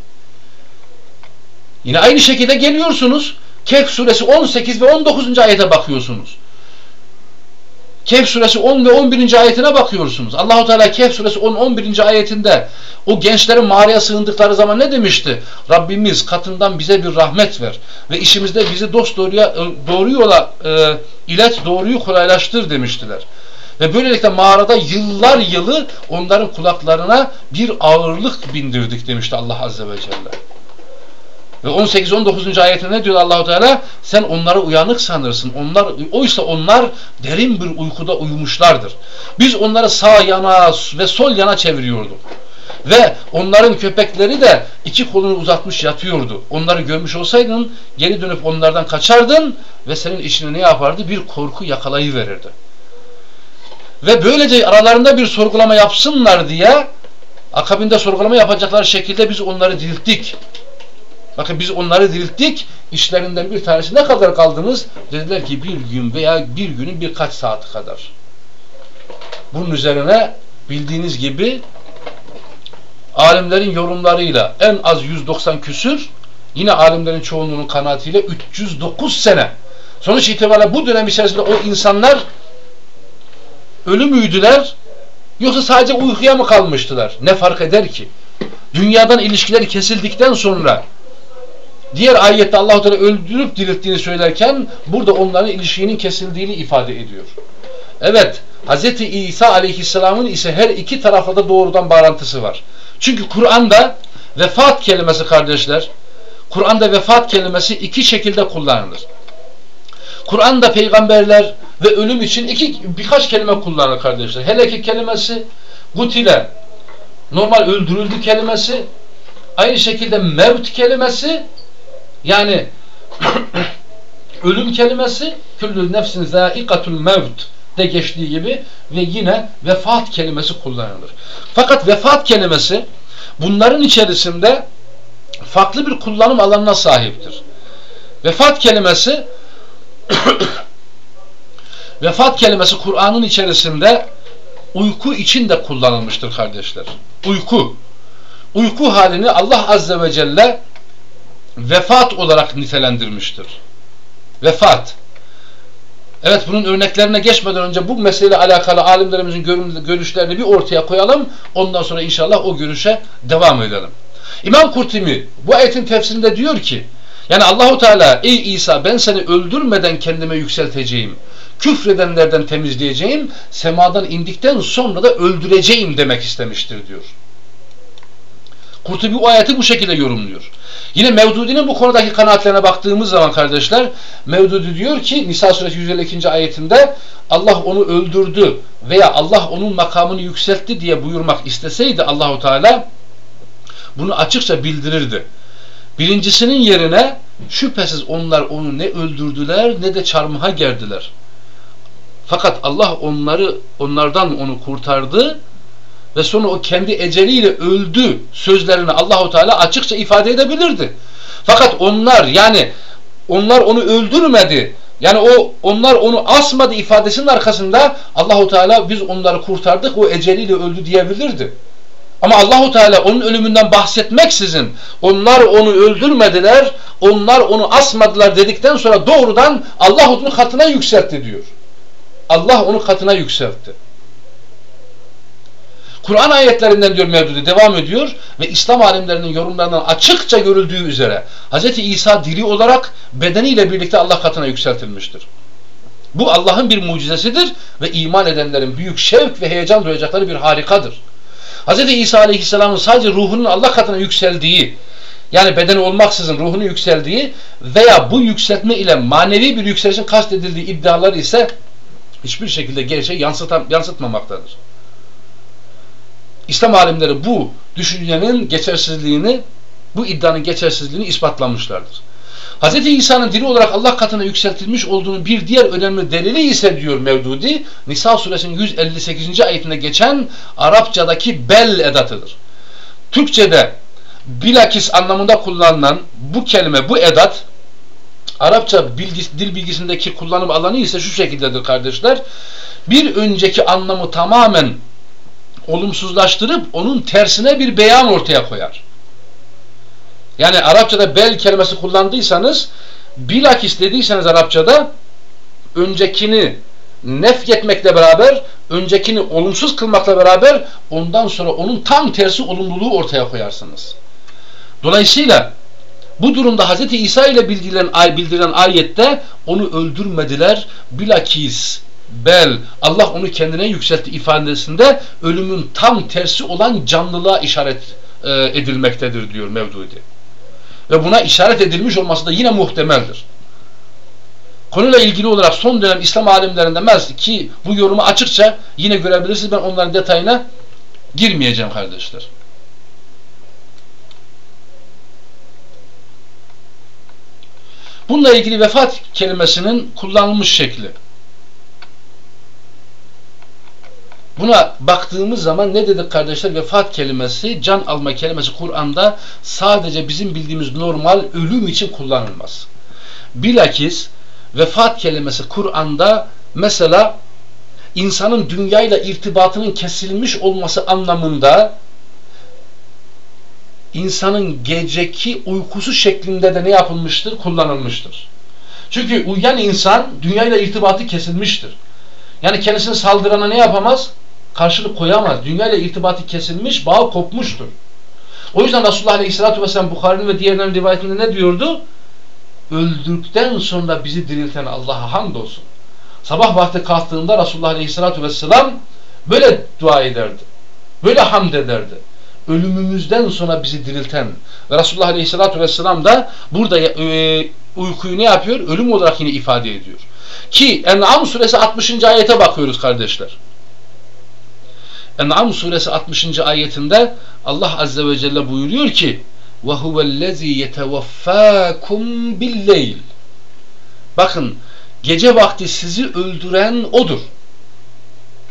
Yine aynı şekilde geliyorsunuz. Kehf suresi 18 ve 19. ayete bakıyorsunuz. Kehf suresi 10 ve 11. ayetine bakıyorsunuz. Allahu Teala Kehf suresi 10 11. ayetinde o gençlerin mağaraya sığındıkları zaman ne demişti? Rabbimiz katından bize bir rahmet ver ve işimizde bizi dost doğruya doğru yola e, ilet, doğruyu kolaylaştır demiştiler. Ve böylelikle mağarada yıllar yılı onların kulaklarına bir ağırlık bindirdik demişti Allah Azze ve Celle. Ve 18-19. ayetinde ne diyor Allahu Teala? Sen onları uyanık sanırsın. Onlar oysa onlar derin bir uykuda uyumuşlardır. Biz onları sağ yana ve sol yana çeviriyorduk. Ve onların köpekleri de iki kolunu uzatmış yatıyordu. Onları görmüş olsaydın geri dönüp onlardan kaçardın ve senin içine ne yapardı? Bir korku yakalayıverirdi. Ve böylece aralarında bir sorgulama yapsınlar diye akabinde sorgulama yapacaklar şekilde biz onları dirilttik. Bakın biz onları dirilttik. İşlerinden bir tanesi ne kadar kaldınız? Dediler ki bir gün veya bir günün birkaç saati kadar. Bunun üzerine bildiğiniz gibi alimlerin yorumlarıyla en az 190 küsür yine alimlerin çoğunluğunun kanaatiyle 309 sene. Sonuç itibariyle bu dönem içerisinde o insanlar ölü müydüler yoksa sadece uykuya mı kalmıştılar? Ne fark eder ki? Dünyadan ilişkileri kesildikten sonra Diğer ayette Allah-u Teala öldürüp dirilttiğini söylerken burada onların ilişkinin kesildiğini ifade ediyor. Evet, Hz. İsa aleyhisselamın ise her iki tarafla da doğrudan bağlantısı var. Çünkü Kur'an'da vefat kelimesi kardeşler, Kur'an'da vefat kelimesi iki şekilde kullanılır. Kur'an'da peygamberler ve ölüm için iki birkaç kelime kullanır kardeşler. Heleki kelimesi, gutile, normal öldürüldü kelimesi, aynı şekilde mevt kelimesi yani <clears throat> ölüm kelimesi küllü nefsin zâikatul mevt de geçtiği gibi ve yine vefat kelimesi kullanılır. Fakat vefat kelimesi bunların içerisinde farklı bir kullanım alanına sahiptir. Vefat kelimesi <clears throat> vefat kelimesi Kur'an'ın içerisinde uyku için de kullanılmıştır kardeşler. Uyku. Uyku halini Allah Azze ve Celle vefat olarak nitelendirmiştir. Vefat. Evet bunun örneklerine geçmeden önce bu meseleyle alakalı alimlerimizin görüşlerini bir ortaya koyalım. Ondan sonra inşallah o görüşe devam edelim. İmam Kurtimi bu ayetin tefsirinde diyor ki yani Allahu Teala ey İsa ben seni öldürmeden kendime yükselteceğim. Küfredenlerden temizleyeceğim. Semadan indikten sonra da öldüreceğim demek istemiştir diyor. Kurtubi bu ayeti bu şekilde yorumluyor. Yine Mevdudi'nin bu konudaki kanaatlerine baktığımız zaman kardeşler Mevdudi diyor ki Nisa suresi 152. ayetinde Allah onu öldürdü veya Allah onun makamını yükseltti diye buyurmak isteseydi Allahu Teala bunu açıkça bildirirdi. Birincisinin yerine şüphesiz onlar onu ne öldürdüler ne de çarmıha gerdiler. Fakat Allah onları onlardan onu kurtardı ve sonra o kendi eceliyle öldü sözlerini Allahu Teala açıkça ifade edebilirdi. Fakat onlar yani onlar onu öldürmedi. Yani o onlar onu asmadı ifadesinin arkasında Allahu Teala biz onları kurtardık o eceliyle öldü diyebilirdi. Ama Allahu Teala onun ölümünden bahsetmeksizin onlar onu öldürmediler, onlar onu asmadılar dedikten sonra doğrudan Allah onu katına yükseltti diyor. Allah onu katına yükseltti. Kur'an ayetlerinden diyor Mevdudi devam ediyor ve İslam alimlerinin yorumlarından açıkça görüldüğü üzere Hz. İsa diri olarak bedeniyle birlikte Allah katına yükseltilmiştir. Bu Allah'ın bir mucizesidir ve iman edenlerin büyük şevk ve heyecan duyacakları bir harikadır. Hz. İsa Aleyhisselam'ın sadece ruhunun Allah katına yükseldiği yani bedeni olmaksızın ruhunu yükseldiği veya bu yükseltme ile manevi bir yükselişin kastedildiği iddialar ise hiçbir şekilde gerçeği yansıtmamaktadır. İslam alimleri bu düşüncenin geçersizliğini, bu iddianın geçersizliğini ispatlamışlardır. Hz. İsa'nın dili olarak Allah katına yükseltilmiş olduğunu bir diğer önemli delili ise diyor Mevdudi, Nisa suresinin 158. ayetinde geçen Arapçadaki bel edatıdır. Türkçede bilakis anlamında kullanılan bu kelime, bu edat Arapça bilgisi, dil bilgisindeki kullanım alanı ise şu şekildedir kardeşler. Bir önceki anlamı tamamen olumsuzlaştırıp onun tersine bir beyan ortaya koyar. Yani Arapçada bel kelimesi kullandıysanız bilakis dediyseniz Arapçada öncekini nefyetmekle beraber öncekini olumsuz kılmakla beraber ondan sonra onun tam tersi olumluluğu ortaya koyarsınız. Dolayısıyla bu durumda Hz. İsa ile bildirilen, bildirilen ayette onu öldürmediler. Bilakis bel Allah onu kendine yükseltti ifadesinde ölümün tam tersi olan canlılığa işaret e, edilmektedir diyor Mevdudi. Ve buna işaret edilmiş olması da yine muhtemeldir. Konuyla ilgili olarak son dönem İslam alimlerinde mez ki bu yorumu açıkça yine görebilirsiniz. Ben onların detayına girmeyeceğim kardeşler. Bununla ilgili vefat kelimesinin kullanılmış şekli. Buna baktığımız zaman ne dedik kardeşler? Vefat kelimesi, can alma kelimesi Kur'an'da sadece bizim bildiğimiz normal ölüm için kullanılmaz. Bilakis vefat kelimesi Kur'an'da mesela insanın dünyayla irtibatının kesilmiş olması anlamında insanın geceki uykusu şeklinde de ne yapılmıştır? Kullanılmıştır. Çünkü uyuyan insan dünyayla irtibatı kesilmiştir. Yani kendisini saldırana ne yapamaz? Karşılık koyamaz. Dünyayla irtibatı kesilmiş, bağ kopmuştur. O yüzden Resulullah Aleyhisselatü Vesselam Bukhari'nin ve diğerlerinin rivayetinde ne diyordu? Öldükten sonra bizi dirilten Allah'a hamdolsun. Sabah vakti kalktığında Resulullah Aleyhisselatü Vesselam böyle dua ederdi. Böyle hamd ederdi ölümümüzden sonra bizi dirilten ve Resulullah Aleyhisselatü Vesselam da burada e, uykuyu ne yapıyor? Ölüm olarak yine ifade ediyor. Ki En'am suresi 60. ayete bakıyoruz kardeşler. En'am suresi 60. ayetinde Allah azze ve celle buyuruyor ki ve huvellezî yeteveffâkum billeyl Bakın gece vakti sizi öldüren odur.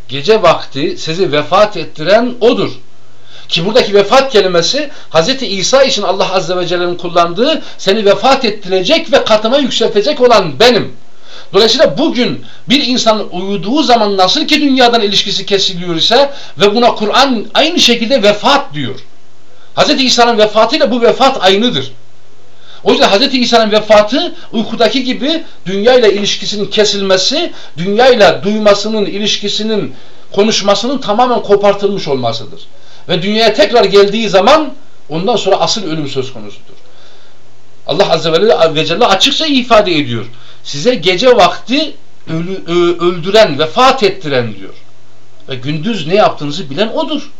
Gece vakti sizi vefat ettiren odur. Ki buradaki vefat kelimesi Hz. İsa için Allah Azze ve Celle'nin kullandığı seni vefat ettirecek ve katıma yükseltecek olan benim. Dolayısıyla bugün bir insan uyuduğu zaman nasıl ki dünyadan ilişkisi kesiliyor ise ve buna Kur'an aynı şekilde vefat diyor. Hz. İsa'nın vefatıyla bu vefat aynıdır. O yüzden Hz. İsa'nın vefatı uykudaki gibi dünyayla ilişkisinin kesilmesi, dünyayla duymasının, ilişkisinin, konuşmasının tamamen kopartılmış olmasıdır. Ve dünyaya tekrar geldiği zaman ondan sonra asıl ölüm söz konusudur. Allah Azze ve Celle açıkça ifade ediyor Size gece vakti ölü, öldüren, vefat ettiren diyor. Ve gündüz ne yaptığınızı bilen odur.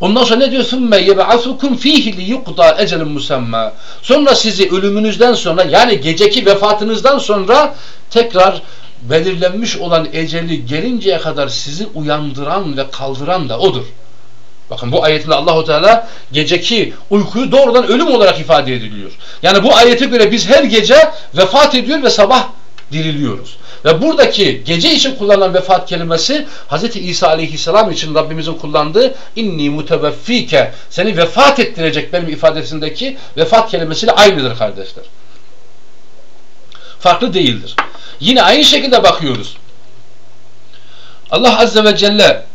Ondan sonra ne diyor? ثُمَّ يَبْعَثُكُمْ ف۪يهِ لِيُقْضَى اَجَلٍ مُسَمَّى Sonra sizi ölümünüzden sonra yani geceki vefatınızdan sonra tekrar belirlenmiş olan eceli gelinceye kadar sizi uyandıran ve kaldıran da odur. Bakın bu ayetinde Allahu Teala geceki uykuyu doğrudan ölüm olarak ifade ediliyor. Yani bu ayete göre biz her gece vefat ediyor ve sabah diriliyoruz. Ve buradaki gece için kullanılan vefat kelimesi Hz. İsa aleyhisselam için Rabbimizin kullandığı inni muteveffike seni vefat ettirecek benim ifadesindeki vefat kelimesiyle aynıdır kardeşler. Farklı değildir. Yine aynı şekilde bakıyoruz. Allah Azze ve Celle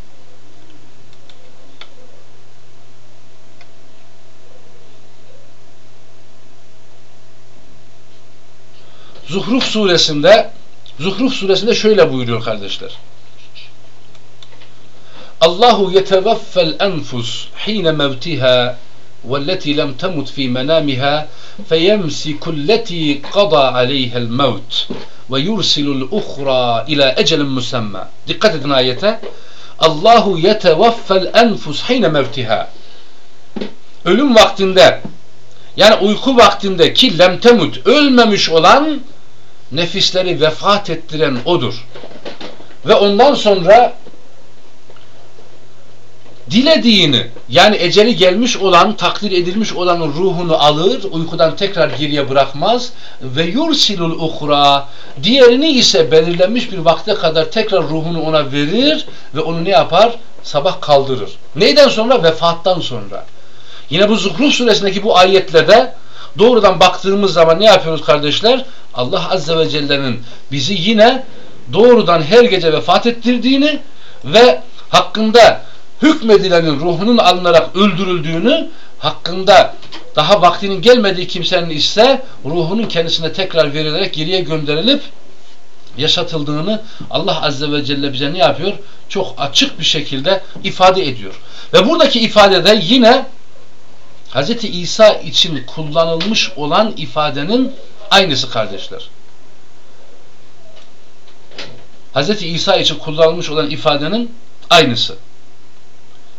Zuhruf suresinde Zuhruf suresinde şöyle buyuruyor kardeşler. Allahu yetevaffel enfus hine mevtiha والتي لم تمت في منامها فيمسك التي قضى عليها الموت ويرسل الأخرى إلى أجل مسمى dikkat edin ayete Allahu yetevaffel enfus hine mevtiha ölüm vaktinde yani uyku vaktinde ki lemtemut ölmemiş olan nefisleri vefat ettiren odur. Ve ondan sonra dilediğini yani eceli gelmiş olan, takdir edilmiş olanın ruhunu alır, uykudan tekrar geriye bırakmaz ve yursilul uhra diğerini ise belirlenmiş bir vakte kadar tekrar ruhunu ona verir ve onu ne yapar? Sabah kaldırır. Neyden sonra? Vefattan sonra. Yine bu Zuhruf suresindeki bu ayetlerde doğrudan baktığımız zaman ne yapıyoruz kardeşler? Allah Azze ve Celle'nin bizi yine doğrudan her gece vefat ettirdiğini ve hakkında hükmedilenin ruhunun alınarak öldürüldüğünü hakkında daha vaktinin gelmediği kimsenin ise ruhunun kendisine tekrar verilerek geriye gönderilip yaşatıldığını Allah Azze ve Celle bize ne yapıyor? Çok açık bir şekilde ifade ediyor. Ve buradaki ifadede yine Hz. İsa için kullanılmış olan ifadenin aynısı kardeşler. Hz. İsa için kullanılmış olan ifadenin aynısı.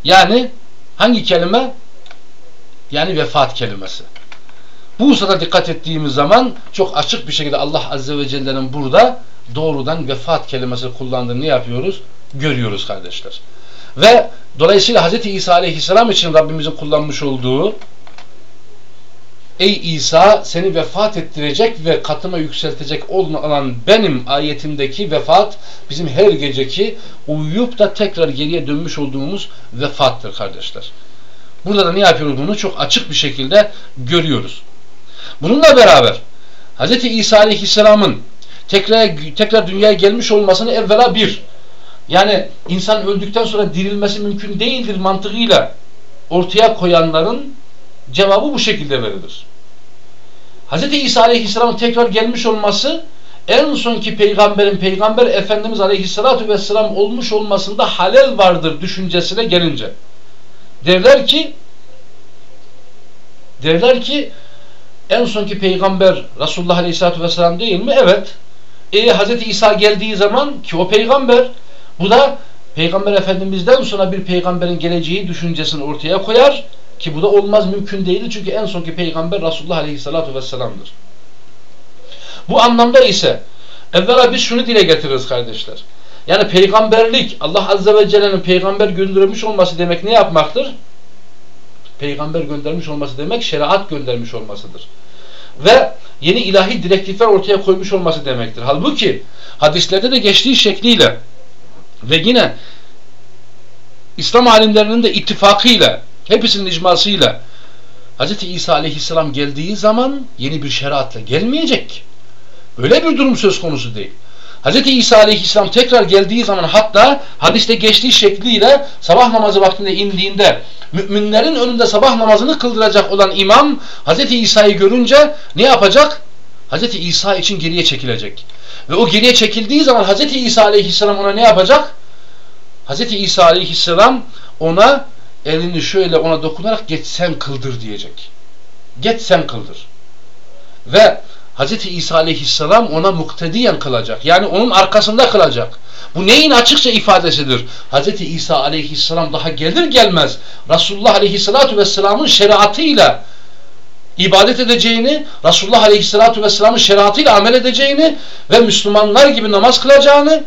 Yani hangi kelime? Yani vefat kelimesi. Bu hususa dikkat ettiğimiz zaman çok açık bir şekilde Allah Azze ve Celle'nin burada doğrudan vefat kelimesi kullandığını yapıyoruz? Görüyoruz kardeşler. Ve dolayısıyla Hz. İsa Aleyhisselam için Rabbimizin kullanmış olduğu Ey İsa seni vefat ettirecek ve katıma yükseltecek olan benim ayetimdeki vefat bizim her geceki uyuyup da tekrar geriye dönmüş olduğumuz vefattır kardeşler. Burada da ne yapıyoruz bunu? Çok açık bir şekilde görüyoruz. Bununla beraber Hz. İsa Aleyhisselam'ın tekrar, tekrar dünyaya gelmiş olmasını evvela bir yani insan öldükten sonra dirilmesi mümkün değildir mantığıyla ortaya koyanların cevabı bu şekilde verilir. Hz. İsa Aleyhisselam'ın tekrar gelmiş olması en sonki peygamberin peygamber Efendimiz Aleyhisselatü Vesselam olmuş olmasında halel vardır düşüncesine gelince derler ki derler ki en sonki peygamber Resulullah Aleyhisselatü Vesselam değil mi? Evet. E, Hz. İsa geldiği zaman ki o peygamber bu da peygamber efendimizden sonra bir peygamberin geleceği düşüncesini ortaya koyar ki bu da olmaz mümkün değildir çünkü en sonki peygamber Resulullah Aleyhisselatü Vesselam'dır. Bu anlamda ise evvela biz şunu dile getiririz kardeşler. Yani peygamberlik Allah Azze ve Celle'nin peygamber göndermiş olması demek ne yapmaktır? Peygamber göndermiş olması demek şeriat göndermiş olmasıdır. Ve yeni ilahi direktifler ortaya koymuş olması demektir. Halbuki hadislerde de geçtiği şekliyle ve yine İslam alimlerinin de ittifakıyla hepsinin icmasıyla Hz. İsa aleyhisselam geldiği zaman yeni bir şeriatla gelmeyecek. Öyle bir durum söz konusu değil. Hz. İsa aleyhisselam tekrar geldiği zaman hatta hadiste geçtiği şekliyle sabah namazı vaktinde indiğinde müminlerin önünde sabah namazını kıldıracak olan imam Hz. İsa'yı görünce ne yapacak? Hz. İsa için geriye çekilecek. Ve o geriye çekildiği zaman Hz. İsa aleyhisselam ona ne yapacak? Hz. İsa aleyhisselam ona elini şöyle ona dokunarak geç kıldır diyecek. Geç kıldır. Ve Hz. İsa aleyhisselam ona muktediyen kılacak. Yani onun arkasında kılacak. Bu neyin açıkça ifadesidir? Hz. İsa aleyhisselam daha gelir gelmez Resulullah aleyhissalatu vesselamın şeriatıyla ibadet edeceğini, Resulullah aleyhissalatu vesselamın şeriatıyla amel edeceğini ve Müslümanlar gibi namaz kılacağını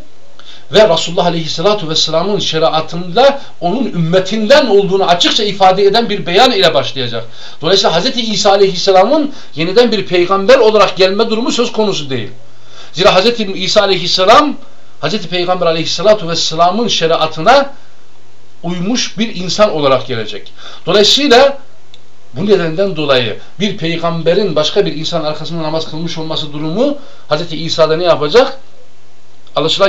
ve Resulullah Aleyhisselatü Vesselam'ın şeriatında onun ümmetinden olduğunu açıkça ifade eden bir beyan ile başlayacak. Dolayısıyla Hz. İsa Aleyhisselam'ın yeniden bir peygamber olarak gelme durumu söz konusu değil. Zira Hz. İsa Aleyhisselam Hz. Peygamber Aleyhisselatü Vesselam'ın şeriatına uymuş bir insan olarak gelecek. Dolayısıyla bu nedenden dolayı bir peygamberin başka bir insan arkasında namaz kılmış olması durumu Hz. İsa'da ne yapacak?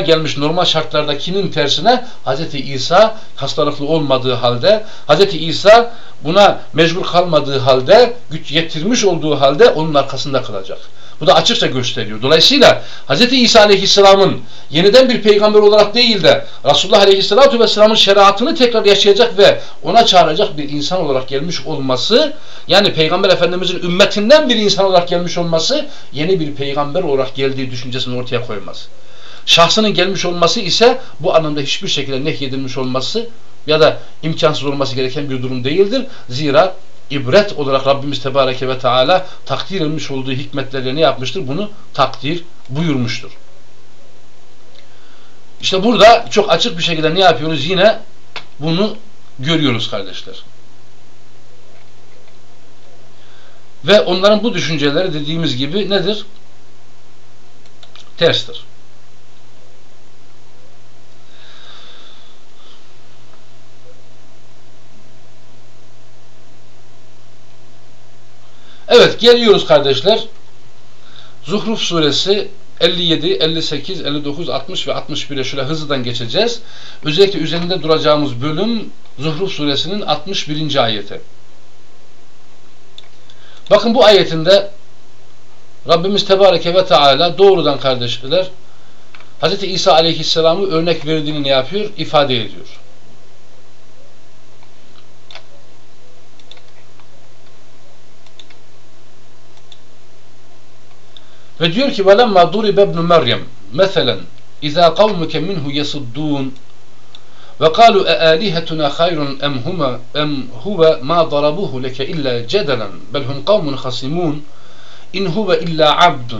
Gelmiş normal şartlardakinin tersine Hz. İsa hastalıklı olmadığı halde Hz. İsa buna mecbur kalmadığı halde güç yetirmiş olduğu halde onun arkasında kılacak. Bu da açıkça gösteriyor. Dolayısıyla Hz. İsa Aleyhisselam'ın yeniden bir peygamber olarak değil de Resulullah Aleyhisselatü Vesselam'ın şeriatını tekrar yaşayacak ve ona çağıracak bir insan olarak gelmiş olması yani Peygamber Efendimiz'in ümmetinden bir insan olarak gelmiş olması yeni bir peygamber olarak geldiği düşüncesini ortaya koymaz. Şahsının gelmiş olması ise bu anlamda hiçbir şekilde nehyedilmiş olması ya da imkansız olması gereken bir durum değildir. Zira ibret olarak Rabbimiz Tebareke ve Teala takdir edilmiş olduğu hikmetlerle ne yapmıştır? Bunu takdir buyurmuştur. İşte burada çok açık bir şekilde ne yapıyoruz? Yine bunu görüyoruz kardeşler. Ve onların bu düşünceleri dediğimiz gibi nedir? Terstir. Geliyoruz kardeşler. Zuhruf suresi 57, 58, 59, 60 ve 61'e şöyle hızlıdan geçeceğiz. Özellikle üzerinde duracağımız bölüm Zuhruf suresinin 61. ayeti. Bakın bu ayetinde Rabbimiz Tebareke ve Teala doğrudan kardeşler Hz. İsa Aleyhisselam'ı örnek verdiğini ne yapıyor? İfade ediyor. Ve diyor ki وَلَمَّا ضُرِبَ ابْنُ مَرْيَمْ مَثَلًا اِذَا قَوْمُكَ مِنْهُ يَصُدُّونَ وَقَالُوا اَآلِهَتُنَا خَيْرٌ اَمْ هُمَا اَمْ هُوَ مَا ضَرَبُوهُ لَكَ اِلَّا جَدَلًا بَلْ هُمْ قَوْمٌ خَصِمُونَ اِنْ هُوَ اِلَّا عَبْدٌ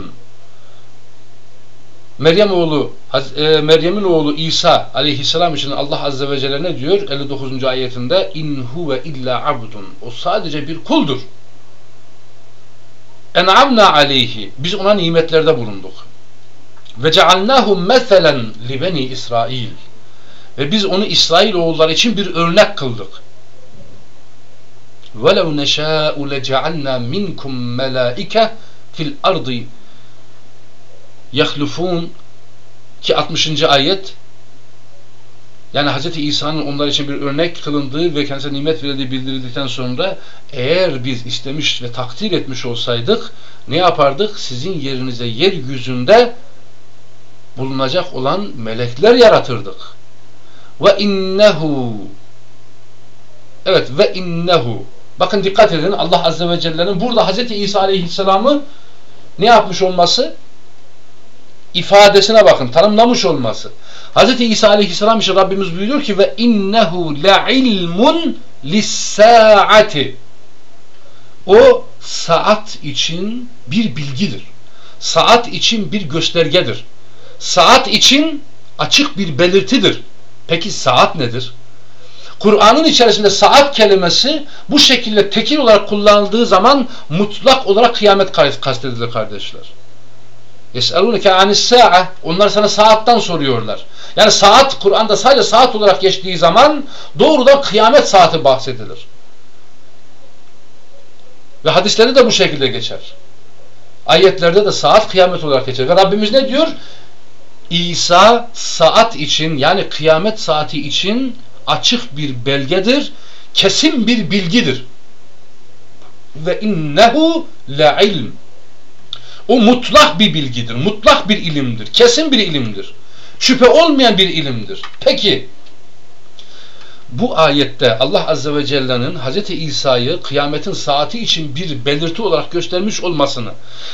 Meryem oğlu e, Meryem'in oğlu İsa aleyhisselam için Allah azze ve celle ne diyor 59. ayetinde in huve illa abdun o sadece bir kuldur en'amna aleyhi biz ona nimetlerde bulunduk ve cealnahu meselen li beni İsrail ve biz onu İsrail oğulları için bir örnek kıldık وَلَوْ نَشَاءُ لَجَعَلْنَا مِنْكُمْ مَلَائِكَ fil ardı yahlufun ki 60. ayet yani Hz. İsa'nın onlar için bir örnek kılındığı ve kendisine nimet verildiği bildirildikten sonra eğer biz istemiş ve takdir etmiş olsaydık ne yapardık? Sizin yerinize yeryüzünde bulunacak olan melekler yaratırdık. Ve innehu Evet ve innehu Bakın dikkat edin Allah Azze ve Celle'nin burada Hz. İsa Aleyhisselam'ı ne yapmış olması? İfadesine bakın, tanımlamış olması. Hz. İsa aleyhisselam için Rabbimiz buyuruyor ki ve innehu la ilmun lissaati o saat için bir bilgidir. Saat için bir göstergedir. Saat için açık bir belirtidir. Peki saat nedir? Kur'an'ın içerisinde saat kelimesi bu şekilde tekil olarak kullanıldığı zaman mutlak olarak kıyamet kastedilir kardeşler. Yes'elûneke anis sa'a. Onlar sana saatten soruyorlar. Yani saat Kur'an'da sadece saat olarak geçtiği zaman doğrudan kıyamet saati bahsedilir. Ve hadislerde de bu şekilde geçer. Ayetlerde de saat kıyamet olarak geçer. Ve Rabbimiz ne diyor? İsa saat için yani kıyamet saati için açık bir belgedir, kesin bir bilgidir. Ve innehu la ilm. O mutlak bir bilgidir, mutlak bir ilimdir, kesin bir ilimdir. Şüphe olmayan bir ilimdir. Peki bu ayette Allah Azze ve Celle'nin Hz. İsa'yı kıyametin saati için bir belirti olarak göstermiş olmasını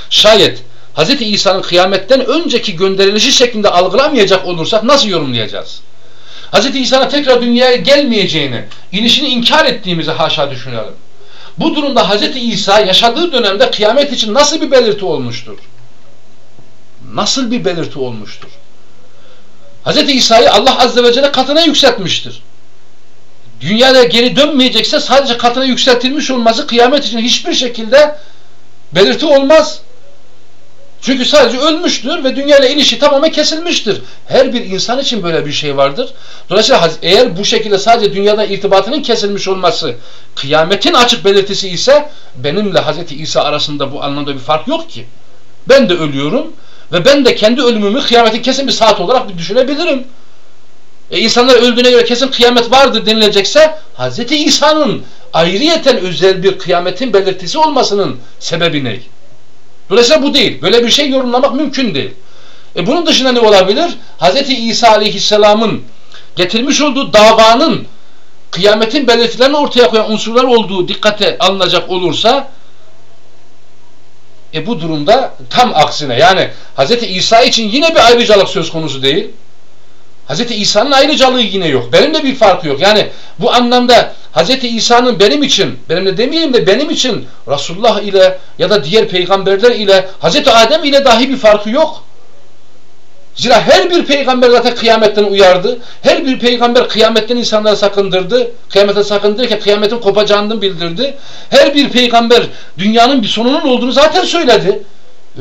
şayet Hz. İsa'nın kıyametten önceki gönderilişi şeklinde algılamayacak olursak nasıl yorumlayacağız? Hz. İsa'nın tekrar dünyaya gelmeyeceğini, inişini inkar ettiğimizi haşa düşünelim. Bu durumda Hz. İsa yaşadığı dönemde kıyamet için nasıl bir belirti olmuştur? Nasıl bir belirti olmuştur? Hz. İsa'yı Allah Azze ve Celle katına yükseltmiştir. Dünyada geri dönmeyecekse sadece katına yükseltilmiş olması kıyamet için hiçbir şekilde belirti olmaz. Çünkü sadece ölmüştür ve dünyayla ilişki tamamen kesilmiştir. Her bir insan için böyle bir şey vardır. Dolayısıyla eğer bu şekilde sadece dünyada irtibatının kesilmiş olması kıyametin açık belirtisi ise benimle Hz. İsa arasında bu anlamda bir fark yok ki. Ben de ölüyorum ve ben de kendi ölümümü kıyametin kesin bir saat olarak bir düşünebilirim. E insanlar öldüğüne göre kesin kıyamet vardır denilecekse Hz. İsa'nın ayrıyeten özel bir kıyametin belirtisi olmasının sebebi ne? Dolayısıyla bu değil. Böyle bir şey yorumlamak mümkün değil. E bunun dışında ne olabilir? Hz. İsa Aleyhisselam'ın getirmiş olduğu davanın kıyametin belirtilerini ortaya koyan unsurlar olduğu dikkate alınacak olursa e bu durumda tam aksine yani Hz. İsa için yine bir ayrıcalık söz konusu değil. Hz. İsa'nın ayrıcalığı yine yok. Benim de bir farkı yok. Yani bu anlamda Hz. İsa'nın benim için, benimle demeyelim de benim için Resulullah ile ya da diğer peygamberler ile Hz. Adem ile dahi bir farkı yok. Zira her bir peygamber zaten kıyametten uyardı. Her bir peygamber kıyametten insanları sakındırdı. Kıyamete sakındırırken kıyametin kopacağını bildirdi. Her bir peygamber dünyanın bir sonunun olduğunu zaten söyledi.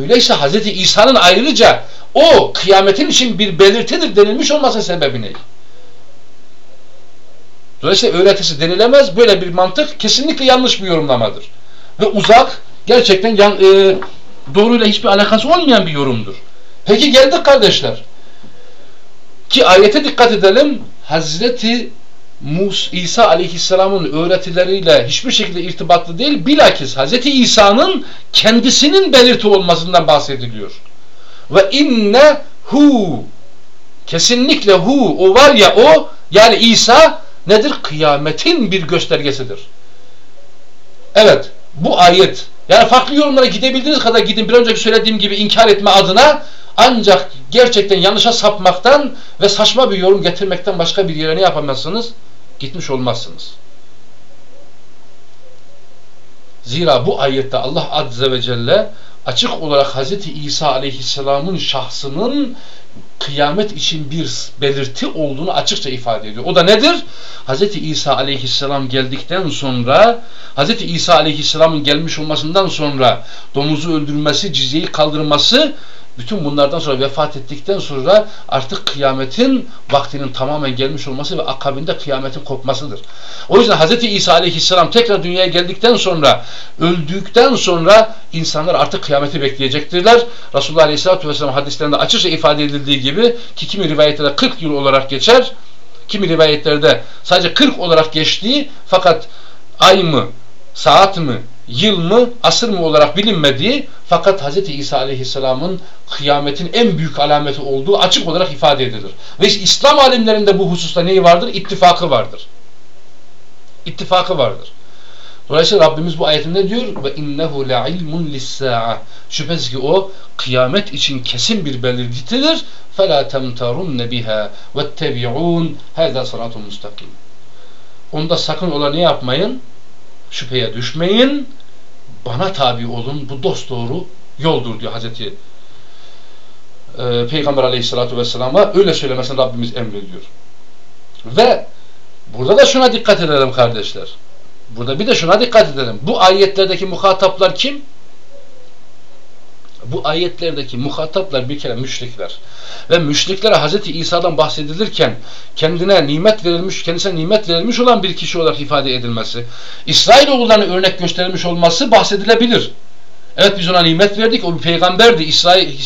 Öyleyse Hz. İsa'nın ayrıca o kıyametin için bir belirtidir denilmiş olması sebebi ne? Dolayısıyla öğretisi denilemez. Böyle bir mantık kesinlikle yanlış bir yorumlamadır. Ve uzak, gerçekten yan, e, doğruyla hiçbir alakası olmayan bir yorumdur. Peki geldik kardeşler. Ki ayete dikkat edelim. Hazreti Mus İsa aleyhisselamın öğretileriyle hiçbir şekilde irtibatlı değil. Bilakis Hazreti İsa'nın kendisinin belirti olmasından bahsediliyor. Ve inne hu kesinlikle hu o var ya o yani İsa nedir? Kıyametin bir göstergesidir. Evet bu ayet yani farklı yorumlara gidebildiğiniz kadar gidin bir önceki söylediğim gibi inkar etme adına ancak gerçekten yanlışa sapmaktan ve saçma bir yorum getirmekten başka bir yere ne yapamazsınız? Gitmiş olmazsınız. Zira bu ayette Allah Azze ve Celle açık olarak Hz. İsa Aleyhisselam'ın şahsının kıyamet için bir belirti olduğunu açıkça ifade ediyor. O da nedir? Hz. İsa aleyhisselam geldikten sonra Hz. İsa aleyhisselamın gelmiş olmasından sonra domuzu öldürmesi, cizyeyi kaldırması bütün bunlardan sonra vefat ettikten sonra artık kıyametin vaktinin tamamen gelmiş olması ve akabinde kıyametin kopmasıdır. O yüzden Hz. İsa aleyhisselam tekrar dünyaya geldikten sonra öldükten sonra insanlar artık kıyameti bekleyecektirler. Resulullah aleyhisselatü vesselam hadislerinde açıkça ifade edildiği gibi ki kimi rivayetlerde 40 yıl olarak geçer kimi rivayetlerde sadece 40 olarak geçtiği fakat ay mı, saat mi, yıl mı, asır mı olarak bilinmediği fakat Hz. İsa Aleyhisselam'ın kıyametin en büyük alameti olduğu açık olarak ifade edilir. Ve İslam alimlerinde bu hususta neyi vardır? İttifakı vardır. İttifakı vardır. Dolayısıyla Rabbimiz bu ayetinde diyor ve innehu la ilmun lis-sa'a. Şüphesiz ki o kıyamet için kesin bir belirtisidir. Fela temtarun biha vettebi'un hada sıratun mustakim. Onda sakın ola ne yapmayın? Şüpheye düşmeyin. Bana tabi olun. Bu dost doğru yoldur diyor Hazreti e, Peygamber Aleyhisselatü Vesselam'a öyle söylemesini Rabbimiz emrediyor. Ve burada da şuna dikkat edelim kardeşler. Burada bir de şuna dikkat edelim. Bu ayetlerdeki muhataplar kim? Bu ayetlerdeki muhataplar bir kere müşrikler. Ve müşriklere Hz. İsa'dan bahsedilirken kendine nimet verilmiş, kendisine nimet verilmiş olan bir kişi olarak ifade edilmesi, İsrailoğullarına örnek gösterilmiş olması bahsedilebilir. Evet biz ona nimet verdik, o bir peygamberdi. İsrail,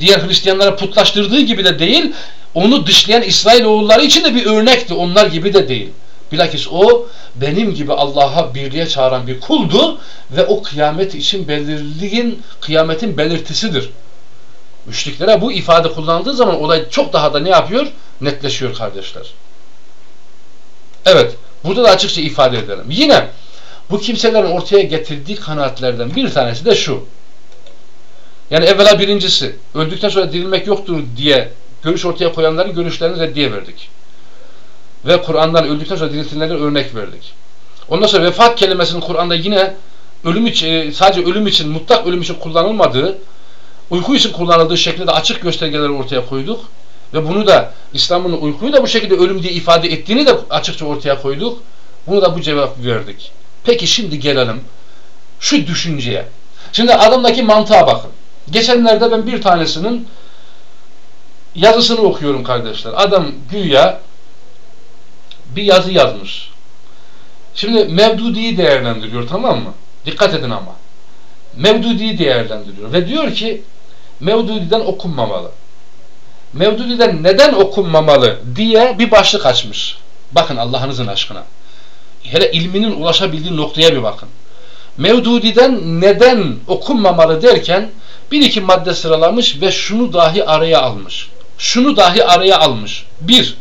diğer Hristiyanlara putlaştırdığı gibi de değil, onu dışlayan İsrailoğulları için de bir örnekti, onlar gibi de değil. Bilakis o benim gibi Allah'a birliğe çağıran bir kuldu ve o kıyamet için belirliğin kıyametin belirtisidir. Müşriklere bu ifade kullanıldığı zaman olay çok daha da ne yapıyor? Netleşiyor kardeşler. Evet, burada da açıkça ifade edelim. Yine bu kimselerin ortaya getirdiği kanaatlerden bir tanesi de şu. Yani evvela birincisi, öldükten sonra dirilmek yoktur diye görüş ortaya koyanların görüşlerini reddiye verdik ve Kur'an'dan öldükten sonra diriltilenlere örnek verdik. Ondan sonra vefat kelimesinin Kur'an'da yine ölüm için, e, sadece ölüm için, mutlak ölüm için kullanılmadığı, uyku için kullanıldığı şeklinde açık göstergeleri ortaya koyduk. Ve bunu da İslam'ın uykuyu da bu şekilde ölüm diye ifade ettiğini de açıkça ortaya koyduk. Bunu da bu cevap verdik. Peki şimdi gelelim şu düşünceye. Şimdi adamdaki mantığa bakın. Geçenlerde ben bir tanesinin yazısını okuyorum kardeşler. Adam güya bir yazı yazmış. Şimdi Mevdudi'yi değerlendiriyor tamam mı? Dikkat edin ama. Mevdudi'yi değerlendiriyor ve diyor ki Mevdudi'den okunmamalı. Mevdudi'den neden okunmamalı diye bir başlık açmış. Bakın Allah'ınızın aşkına. Hele ilminin ulaşabildiği noktaya bir bakın. Mevdudi'den neden okunmamalı derken bir iki madde sıralamış ve şunu dahi araya almış. Şunu dahi araya almış. Bir,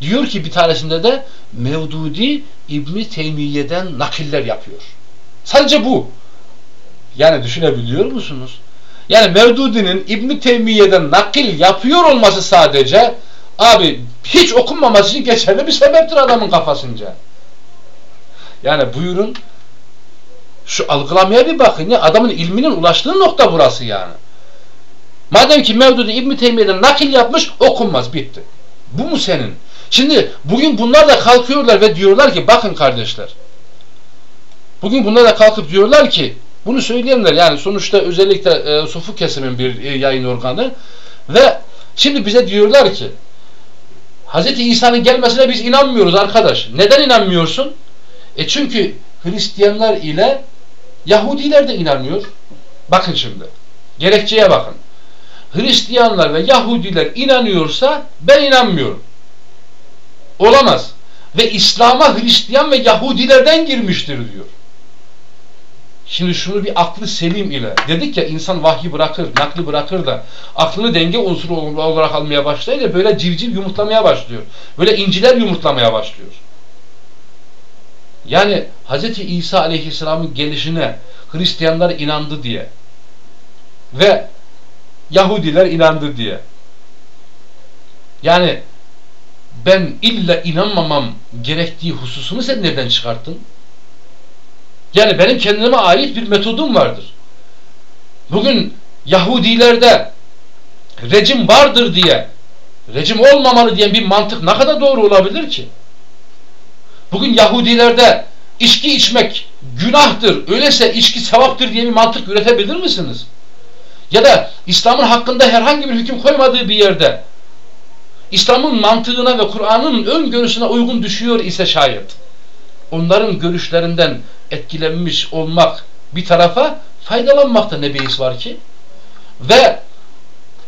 Diyor ki bir tanesinde de Mevdudi İbni Teymiye'den nakiller yapıyor. Sadece bu. Yani düşünebiliyor musunuz? Yani Mevdudi'nin İbni Teymiye'den nakil yapıyor olması sadece abi hiç okunmaması için geçerli bir sebeptir adamın kafasınca. Yani buyurun şu algılamaya bir bakın ya adamın ilminin ulaştığı nokta burası yani. Madem ki Mevdudi İbni Teymiye'den nakil yapmış okunmaz bitti. Bu mu senin? Şimdi bugün bunlar da kalkıyorlar ve diyorlar ki bakın kardeşler. Bugün bunlar da kalkıp diyorlar ki bunu söyleyenler yani sonuçta özellikle e, sufu kesimin bir e, yayın organı ve şimdi bize diyorlar ki Hz. İsa'nın gelmesine biz inanmıyoruz arkadaş. Neden inanmıyorsun? E çünkü Hristiyanlar ile Yahudiler de inanmıyor. Bakın şimdi. Gerekçeye bakın. Hristiyanlar ve Yahudiler inanıyorsa ben inanmıyorum. Olamaz. Ve İslam'a Hristiyan ve Yahudilerden girmiştir diyor. Şimdi şunu bir aklı selim ile dedik ya insan vahyi bırakır, nakli bırakır da aklını denge unsuru olarak almaya başlayınca böyle civciv yumurtlamaya başlıyor. Böyle inciler yumurtlamaya başlıyor. Yani Hz. İsa Aleyhisselam'ın gelişine Hristiyanlar inandı diye ve Yahudiler inandı diye. Yani ben illa inanmamam gerektiği hususunu sen nereden çıkarttın? Yani benim kendime ait bir metodum vardır. Bugün Yahudilerde rejim vardır diye rejim olmamalı diyen bir mantık ne kadar doğru olabilir ki? Bugün Yahudilerde içki içmek günahtır, öyleyse içki sevaptır diye bir mantık üretebilir misiniz? Ya da İslam'ın hakkında herhangi bir hüküm koymadığı bir yerde İslam'ın mantığına ve Kur'an'ın ön görüşüne uygun düşüyor ise şayet onların görüşlerinden etkilenmiş olmak bir tarafa faydalanmakta ne beis var ki? Ve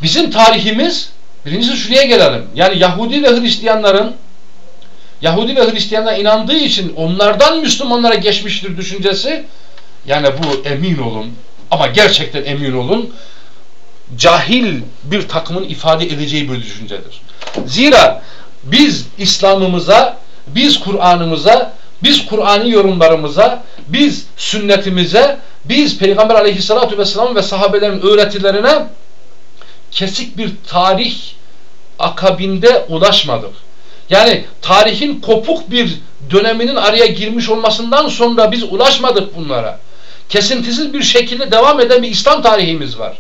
bizim tarihimiz birincisi şuraya gelelim. Yani Yahudi ve Hristiyanların Yahudi ve Hristiyanlar inandığı için onlardan Müslümanlara geçmiştir düşüncesi yani bu emin olun ama gerçekten emin olun cahil bir takımın ifade edeceği bir düşüncedir. Zira biz İslam'ımıza, biz Kur'an'ımıza, biz Kur'an'ı yorumlarımıza, biz sünnetimize, biz Peygamber aleyhissalatu vesselam ve sahabelerin öğretilerine kesik bir tarih akabinde ulaşmadık. Yani tarihin kopuk bir döneminin araya girmiş olmasından sonra biz ulaşmadık bunlara. Kesintisiz bir şekilde devam eden bir İslam tarihimiz var.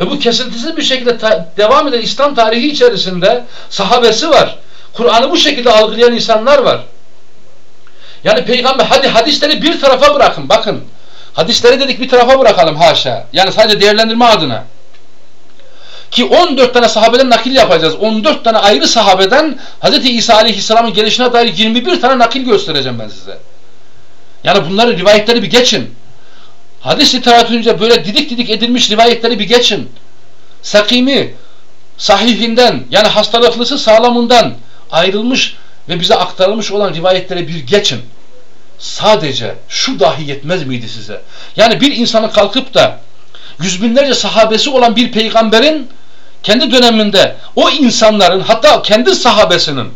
Ve bu kesintisiz bir şekilde devam eden İslam tarihi içerisinde sahabesi var. Kur'an'ı bu şekilde algılayan insanlar var. Yani peygamber hadi hadisleri bir tarafa bırakın bakın. Hadisleri dedik bir tarafa bırakalım haşa. Yani sadece değerlendirme adına. Ki 14 tane sahabeden nakil yapacağız. 14 tane ayrı sahabeden Hz. İsa Aleyhisselam'ın gelişine dair 21 tane nakil göstereceğim ben size. Yani bunları rivayetleri bir geçin. Hadis literatürünce böyle didik didik edilmiş rivayetleri bir geçin. Sakimi, sahihinden yani hastalıklısı sağlamından ayrılmış ve bize aktarılmış olan rivayetlere bir geçin. Sadece şu dahi yetmez miydi size? Yani bir insanın kalkıp da yüz binlerce sahabesi olan bir peygamberin kendi döneminde o insanların hatta kendi sahabesinin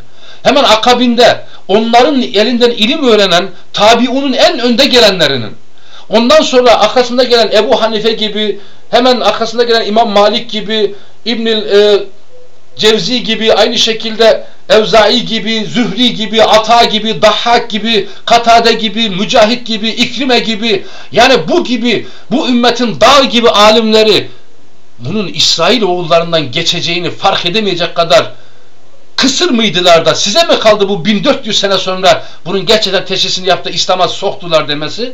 hemen akabinde onların elinden ilim öğrenen tabiunun en önde gelenlerinin ondan sonra arkasında gelen Ebu Hanife gibi hemen arkasında gelen İmam Malik gibi İbnül e, Cevzi gibi aynı şekilde Evzai gibi, Zühri gibi, Ata gibi, Dahhak gibi, Katade gibi, Mücahit gibi, İkrime gibi yani bu gibi bu ümmetin dağ gibi alimleri bunun İsrail oğullarından geçeceğini fark edemeyecek kadar kısır mıydılar da size mi kaldı bu 1400 sene sonra bunun gerçekten teşhisini yaptı İslam'a soktular demesi?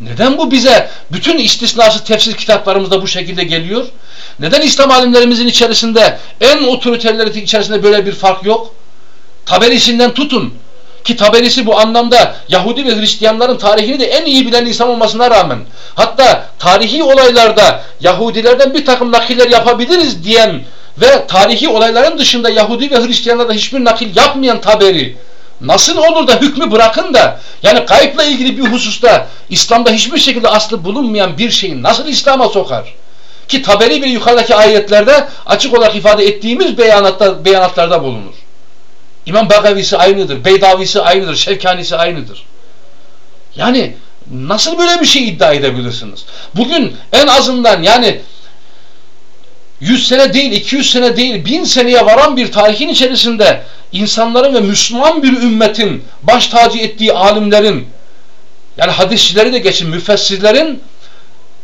Neden bu bize bütün istisnasız tefsir kitaplarımızda bu şekilde geliyor? Neden İslam alimlerimizin içerisinde en otoriterleri içerisinde böyle bir fark yok? Taberisinden tutun. Ki Taberisi bu anlamda Yahudi ve Hristiyanların tarihini de en iyi bilen insan olmasına rağmen hatta tarihi olaylarda Yahudilerden bir takım nakiller yapabiliriz diyen ve tarihi olayların dışında Yahudi ve Hristiyanlarda hiçbir nakil yapmayan Taberi Nasıl olur da hükmü bırakın da yani kayıpla ilgili bir hususta İslam'da hiçbir şekilde aslı bulunmayan bir şeyi nasıl İslam'a sokar? Ki taberi bir yukarıdaki ayetlerde açık olarak ifade ettiğimiz beyanatta, beyanatlarda bulunur. İmam Bagavisi aynıdır, Beydavisi aynıdır, Şevkanisi aynıdır. Yani nasıl böyle bir şey iddia edebilirsiniz? Bugün en azından yani 100 sene değil, 200 sene değil, 1000 seneye varan bir tarihin içerisinde insanların ve Müslüman bir ümmetin baş tacı ettiği alimlerin yani hadisçileri de geçin müfessirlerin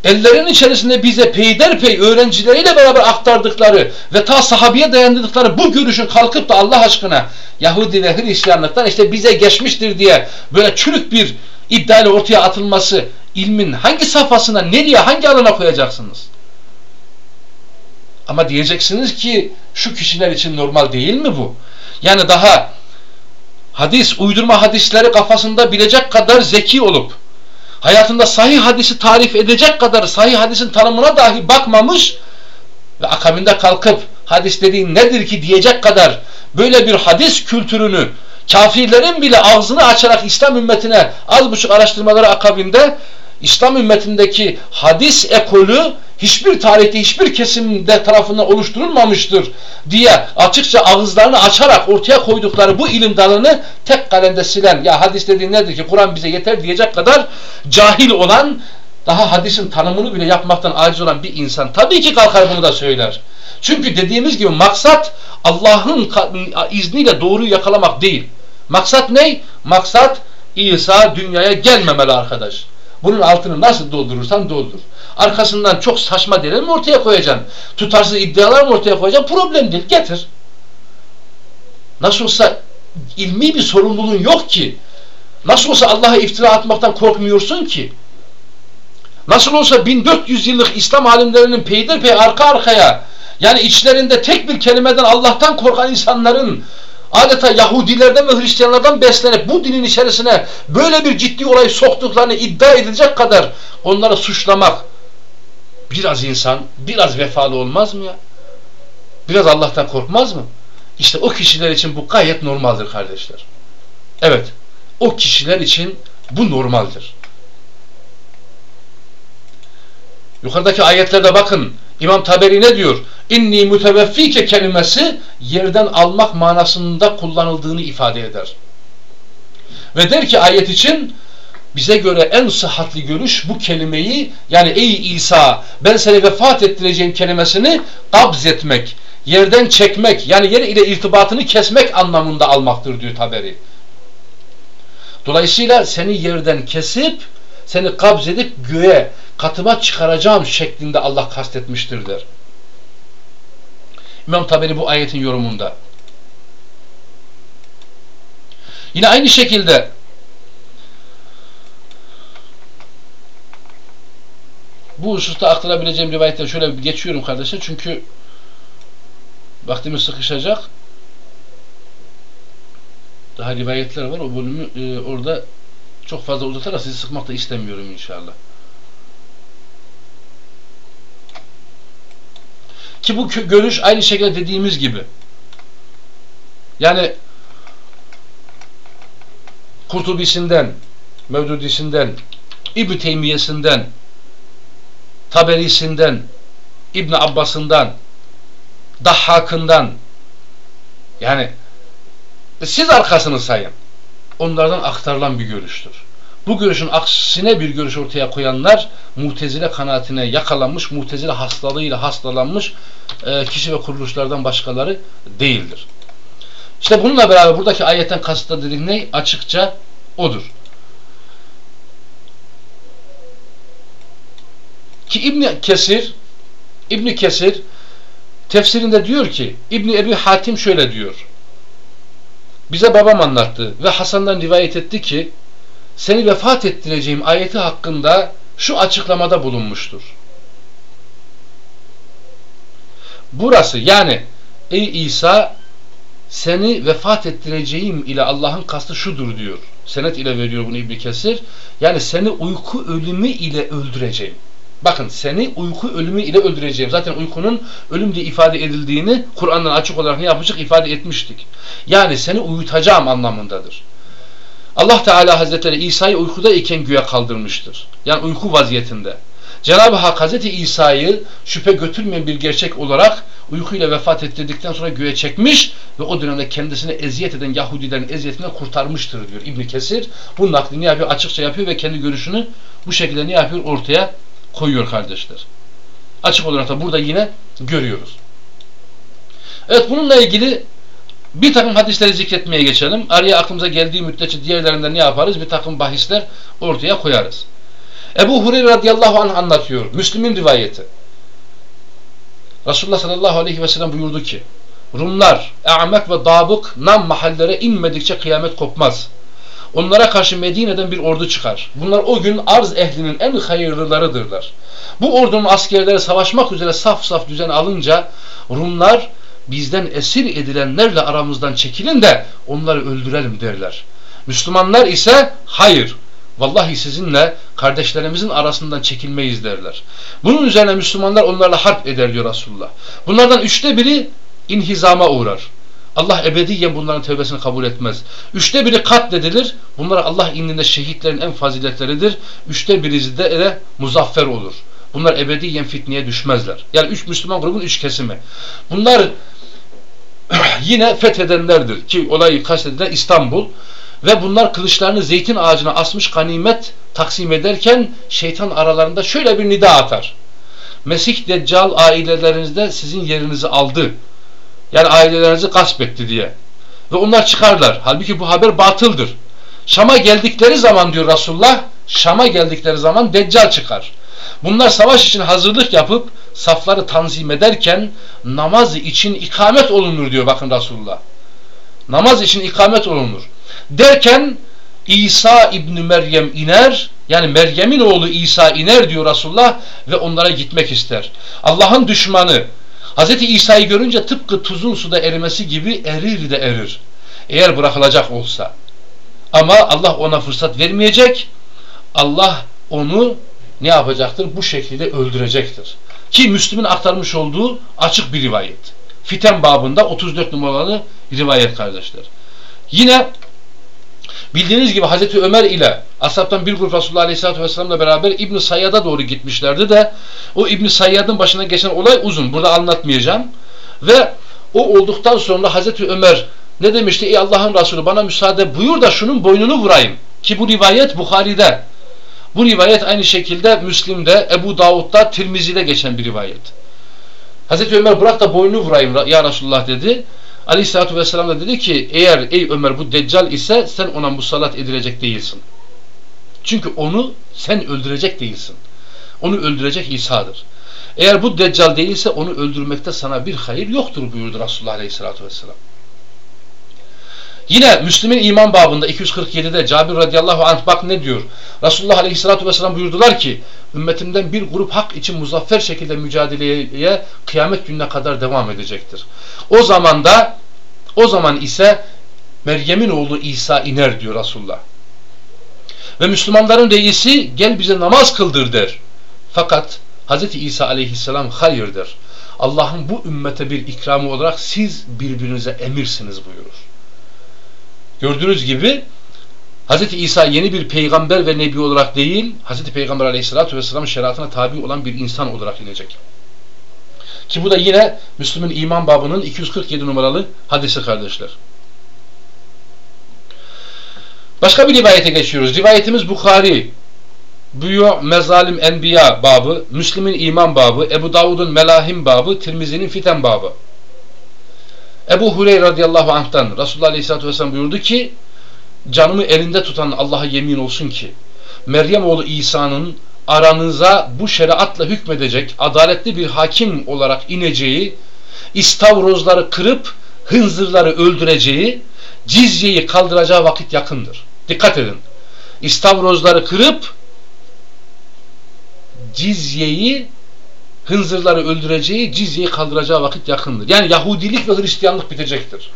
ellerin içerisinde bize peyderpey öğrencileriyle beraber aktardıkları ve ta sahabiye dayandırdıkları bu görüşün kalkıp da Allah aşkına Yahudi ve Hristiyanlıktan işte bize geçmiştir diye böyle çürük bir iddiayla ortaya atılması ilmin hangi safhasına, nereye, hangi alana koyacaksınız? Ama diyeceksiniz ki şu kişiler için normal değil mi bu? Yani daha hadis, uydurma hadisleri kafasında bilecek kadar zeki olup hayatında sahih hadisi tarif edecek kadar sahih hadisin tanımına dahi bakmamış ve akabinde kalkıp hadis dediğin nedir ki diyecek kadar böyle bir hadis kültürünü kafirlerin bile ağzını açarak İslam ümmetine az buçuk araştırmaları akabinde İslam ümmetindeki hadis ekolü hiçbir tarihte hiçbir kesimde tarafından oluşturulmamıştır diye açıkça ağızlarını açarak ortaya koydukları bu ilim dalını tek kalemde silen ya hadis dediğin nedir ki Kur'an bize yeter diyecek kadar cahil olan daha hadisin tanımını bile yapmaktan aciz olan bir insan tabii ki kalkar bunu da söyler. Çünkü dediğimiz gibi maksat Allah'ın izniyle doğruyu yakalamak değil. Maksat ne? Maksat İsa dünyaya gelmemeli arkadaş. Bunun altını nasıl doldurursan doldur. Arkasından çok saçma delil mi ortaya koyacaksın? Tutarsız iddialar mı ortaya koyacaksın? Problem değil. Getir. Nasıl olsa ilmi bir sorumluluğun yok ki. Nasıl olsa Allah'a iftira atmaktan korkmuyorsun ki. Nasıl olsa 1400 yıllık İslam alimlerinin peyderpey arka arkaya yani içlerinde tek bir kelimeden Allah'tan korkan insanların adeta Yahudilerden ve Hristiyanlardan beslenip bu dinin içerisine böyle bir ciddi olay soktuklarını iddia edilecek kadar onları suçlamak biraz insan, biraz vefalı olmaz mı ya? Biraz Allah'tan korkmaz mı? İşte o kişiler için bu gayet normaldir kardeşler. Evet, o kişiler için bu normaldir. Yukarıdaki ayetlerde bakın İmam Taberi ne diyor? İnni müteveffike kelimesi yerden almak manasında kullanıldığını ifade eder. Ve der ki ayet için bize göre en sıhhatli görüş bu kelimeyi yani ey İsa ben seni vefat ettireceğim kelimesini kabz etmek, yerden çekmek yani yer ile irtibatını kesmek anlamında almaktır diyor Taberi. Dolayısıyla seni yerden kesip seni kabz edip göğe katıma çıkaracağım şeklinde Allah kastetmiştir der. İmam Taberi bu ayetin yorumunda. Yine aynı şekilde bu hususta aktarabileceğim rivayetleri şöyle geçiyorum kardeşler. Çünkü vaktimiz sıkışacak. Daha rivayetler var. O bölümü e, orada çok fazla uzatarak sizi sıkmak da istemiyorum inşallah. Ki bu görüş aynı şekilde dediğimiz gibi. Yani Kurtubisinden, Mevdudisinden, İbn Teymiyesinden, Taberisinden, İbn Abbas'ından, Dahhak'ından yani siz arkasını sayın. Onlardan aktarılan bir görüştür. Bu görüşün aksine bir görüş ortaya koyanlar mutezile kanaatine yakalanmış, mutezile hastalığıyla hastalanmış e, kişi ve kuruluşlardan başkaları değildir. İşte bununla beraber buradaki ayetten kasıtlı dedik ne? Açıkça odur. Ki İbn Kesir İbn Kesir tefsirinde diyor ki İbn Ebi Hatim şöyle diyor. Bize babam anlattı ve Hasan'dan rivayet etti ki seni vefat ettireceğim ayeti hakkında şu açıklamada bulunmuştur. Burası yani ey İsa seni vefat ettireceğim ile Allah'ın kastı şudur diyor. Senet ile veriyor bunu İbni Kesir. Yani seni uyku ölümü ile öldüreceğim. Bakın seni uyku ölümü ile öldüreceğim. Zaten uykunun ölüm diye ifade edildiğini Kur'an'dan açık olarak ne yapmıştık? ifade etmiştik. Yani seni uyutacağım anlamındadır. Allah Teala Hazretleri İsa'yı uykuda iken güya kaldırmıştır. Yani uyku vaziyetinde. Cenab-ı Hak Hazreti İsa'yı şüphe götürmeyen bir gerçek olarak uykuyla vefat ettirdikten sonra göğe çekmiş ve o dönemde kendisine eziyet eden Yahudilerin eziyetinden kurtarmıştır diyor İbn Kesir. Bu naklini yapıyor, açıkça yapıyor ve kendi görüşünü bu şekilde ne yapıyor? Ortaya koyuyor kardeşler. Açık olarak da burada yine görüyoruz. Evet bununla ilgili bir takım hadisleri zikretmeye geçelim. Araya aklımıza geldiği müddetçe diğerlerinden ne yaparız? Bir takım bahisler ortaya koyarız. Ebu Hureyre radıyallahu anh anlatıyor. Müslüm'ün rivayeti. Resulullah sallallahu aleyhi ve sellem buyurdu ki Rumlar, E'mek ve Dabık nam mahallere inmedikçe kıyamet kopmaz. Onlara karşı Medine'den bir ordu çıkar. Bunlar o gün arz ehlinin en hayırlılarıdırlar. Bu ordunun askerleri savaşmak üzere saf saf düzen alınca Rumlar bizden esir edilenlerle aramızdan çekilin de onları öldürelim derler. Müslümanlar ise hayır Vallahi sizinle kardeşlerimizin arasından çekilmeyiz derler. Bunun üzerine Müslümanlar onlarla harp eder diyor Resulullah. Bunlardan üçte biri inhizama uğrar. Allah ebediyen bunların tevbesini kabul etmez. Üçte biri katledilir. Bunlar Allah indinde şehitlerin en faziletleridir. Üçte birisi de, de muzaffer olur. Bunlar ebediyen fitneye düşmezler. Yani üç Müslüman grubun üç kesimi. Bunlar <clears throat> yine fethedenlerdir ki olayı kastedilen İstanbul ve bunlar kılıçlarını zeytin ağacına asmış ganimet taksim ederken şeytan aralarında şöyle bir nida atar. Mesih Deccal ailelerinizde sizin yerinizi aldı. Yani ailelerinizi gasp etti diye. Ve onlar çıkarlar. Halbuki bu haber batıldır. Şam'a geldikleri zaman diyor Resulullah, Şam'a geldikleri zaman Deccal çıkar. Bunlar savaş için hazırlık yapıp safları tanzim ederken namaz için ikamet olunur diyor bakın Resulullah. Namaz için ikamet olunur. Derken İsa İbni Meryem iner yani Meryem'in oğlu İsa iner diyor Resulullah ve onlara gitmek ister. Allah'ın düşmanı Hz. İsa'yı görünce tıpkı tuzun suda erimesi gibi erir de erir. Eğer bırakılacak olsa. Ama Allah ona fırsat vermeyecek. Allah onu ne yapacaktır? Bu şekilde öldürecektir. Ki Müslüm'ün aktarmış olduğu açık bir rivayet. Fiten babında 34 numaralı rivayet kardeşler. Yine bildiğiniz gibi Hazreti Ömer ile ashabtan bir grup Resulullah Aleyhisselatü Vesselam'la beraber İbn Sayyad'a doğru gitmişlerdi de o İbn Sayyad'ın başına geçen olay uzun. Burada anlatmayacağım. Ve o olduktan sonra Hazreti Ömer ne demişti? Ey Allah'ın Resulü bana müsaade buyur da şunun boynunu vurayım. Ki bu rivayet Bukhari'de. Bu rivayet aynı şekilde Müslim'de, Ebu Davud'da, Tirmizi'de geçen bir rivayet. Hazreti Ömer bırak da boynunu vurayım ya Resulullah dedi. Aleyhisselatü Vesselam da dedi ki eğer ey Ömer bu deccal ise sen ona musallat edilecek değilsin. Çünkü onu sen öldürecek değilsin. Onu öldürecek İsa'dır. Eğer bu deccal değilse onu öldürmekte sana bir hayır yoktur buyurdu Resulullah Aleyhisselatü Vesselam. Yine Müslüm'ün iman babında 247'de Cabir radıyallahu anh bak ne diyor? Resulullah aleyhissalatü vesselam buyurdular ki ümmetimden bir grup hak için muzaffer şekilde mücadeleye kıyamet gününe kadar devam edecektir. O zaman da o zaman ise Meryem'in oğlu İsa iner diyor Resulullah. Ve Müslümanların reisi gel bize namaz kıldır der. Fakat Hz. İsa aleyhisselam hayır der. Allah'ın bu ümmete bir ikramı olarak siz birbirinize emirsiniz buyurur. Gördüğünüz gibi Hz. İsa yeni bir peygamber ve nebi olarak değil, Hz. Peygamber aleyhissalatü vesselam şeriatına tabi olan bir insan olarak inecek. Ki bu da yine Müslüm'ün iman babının 247 numaralı hadisi kardeşler. Başka bir rivayete geçiyoruz. Rivayetimiz Bukhari. Büyü Mezalim Enbiya babı, Müslim'in iman babı, Ebu Davud'un Melahim babı, Tirmizi'nin Fiten babı. Ebu Hureyre radıyallahu anh'tan Resulullah aleyhissalatü vesselam buyurdu ki canımı elinde tutan Allah'a yemin olsun ki Meryem oğlu İsa'nın aranıza bu şeriatla hükmedecek adaletli bir hakim olarak ineceği istavrozları kırıp hınzırları öldüreceği cizyeyi kaldıracağı vakit yakındır. Dikkat edin. İstavrozları kırıp cizyeyi hınzırları öldüreceği, cizyeyi kaldıracağı vakit yakındır. Yani Yahudilik ve Hristiyanlık bitecektir.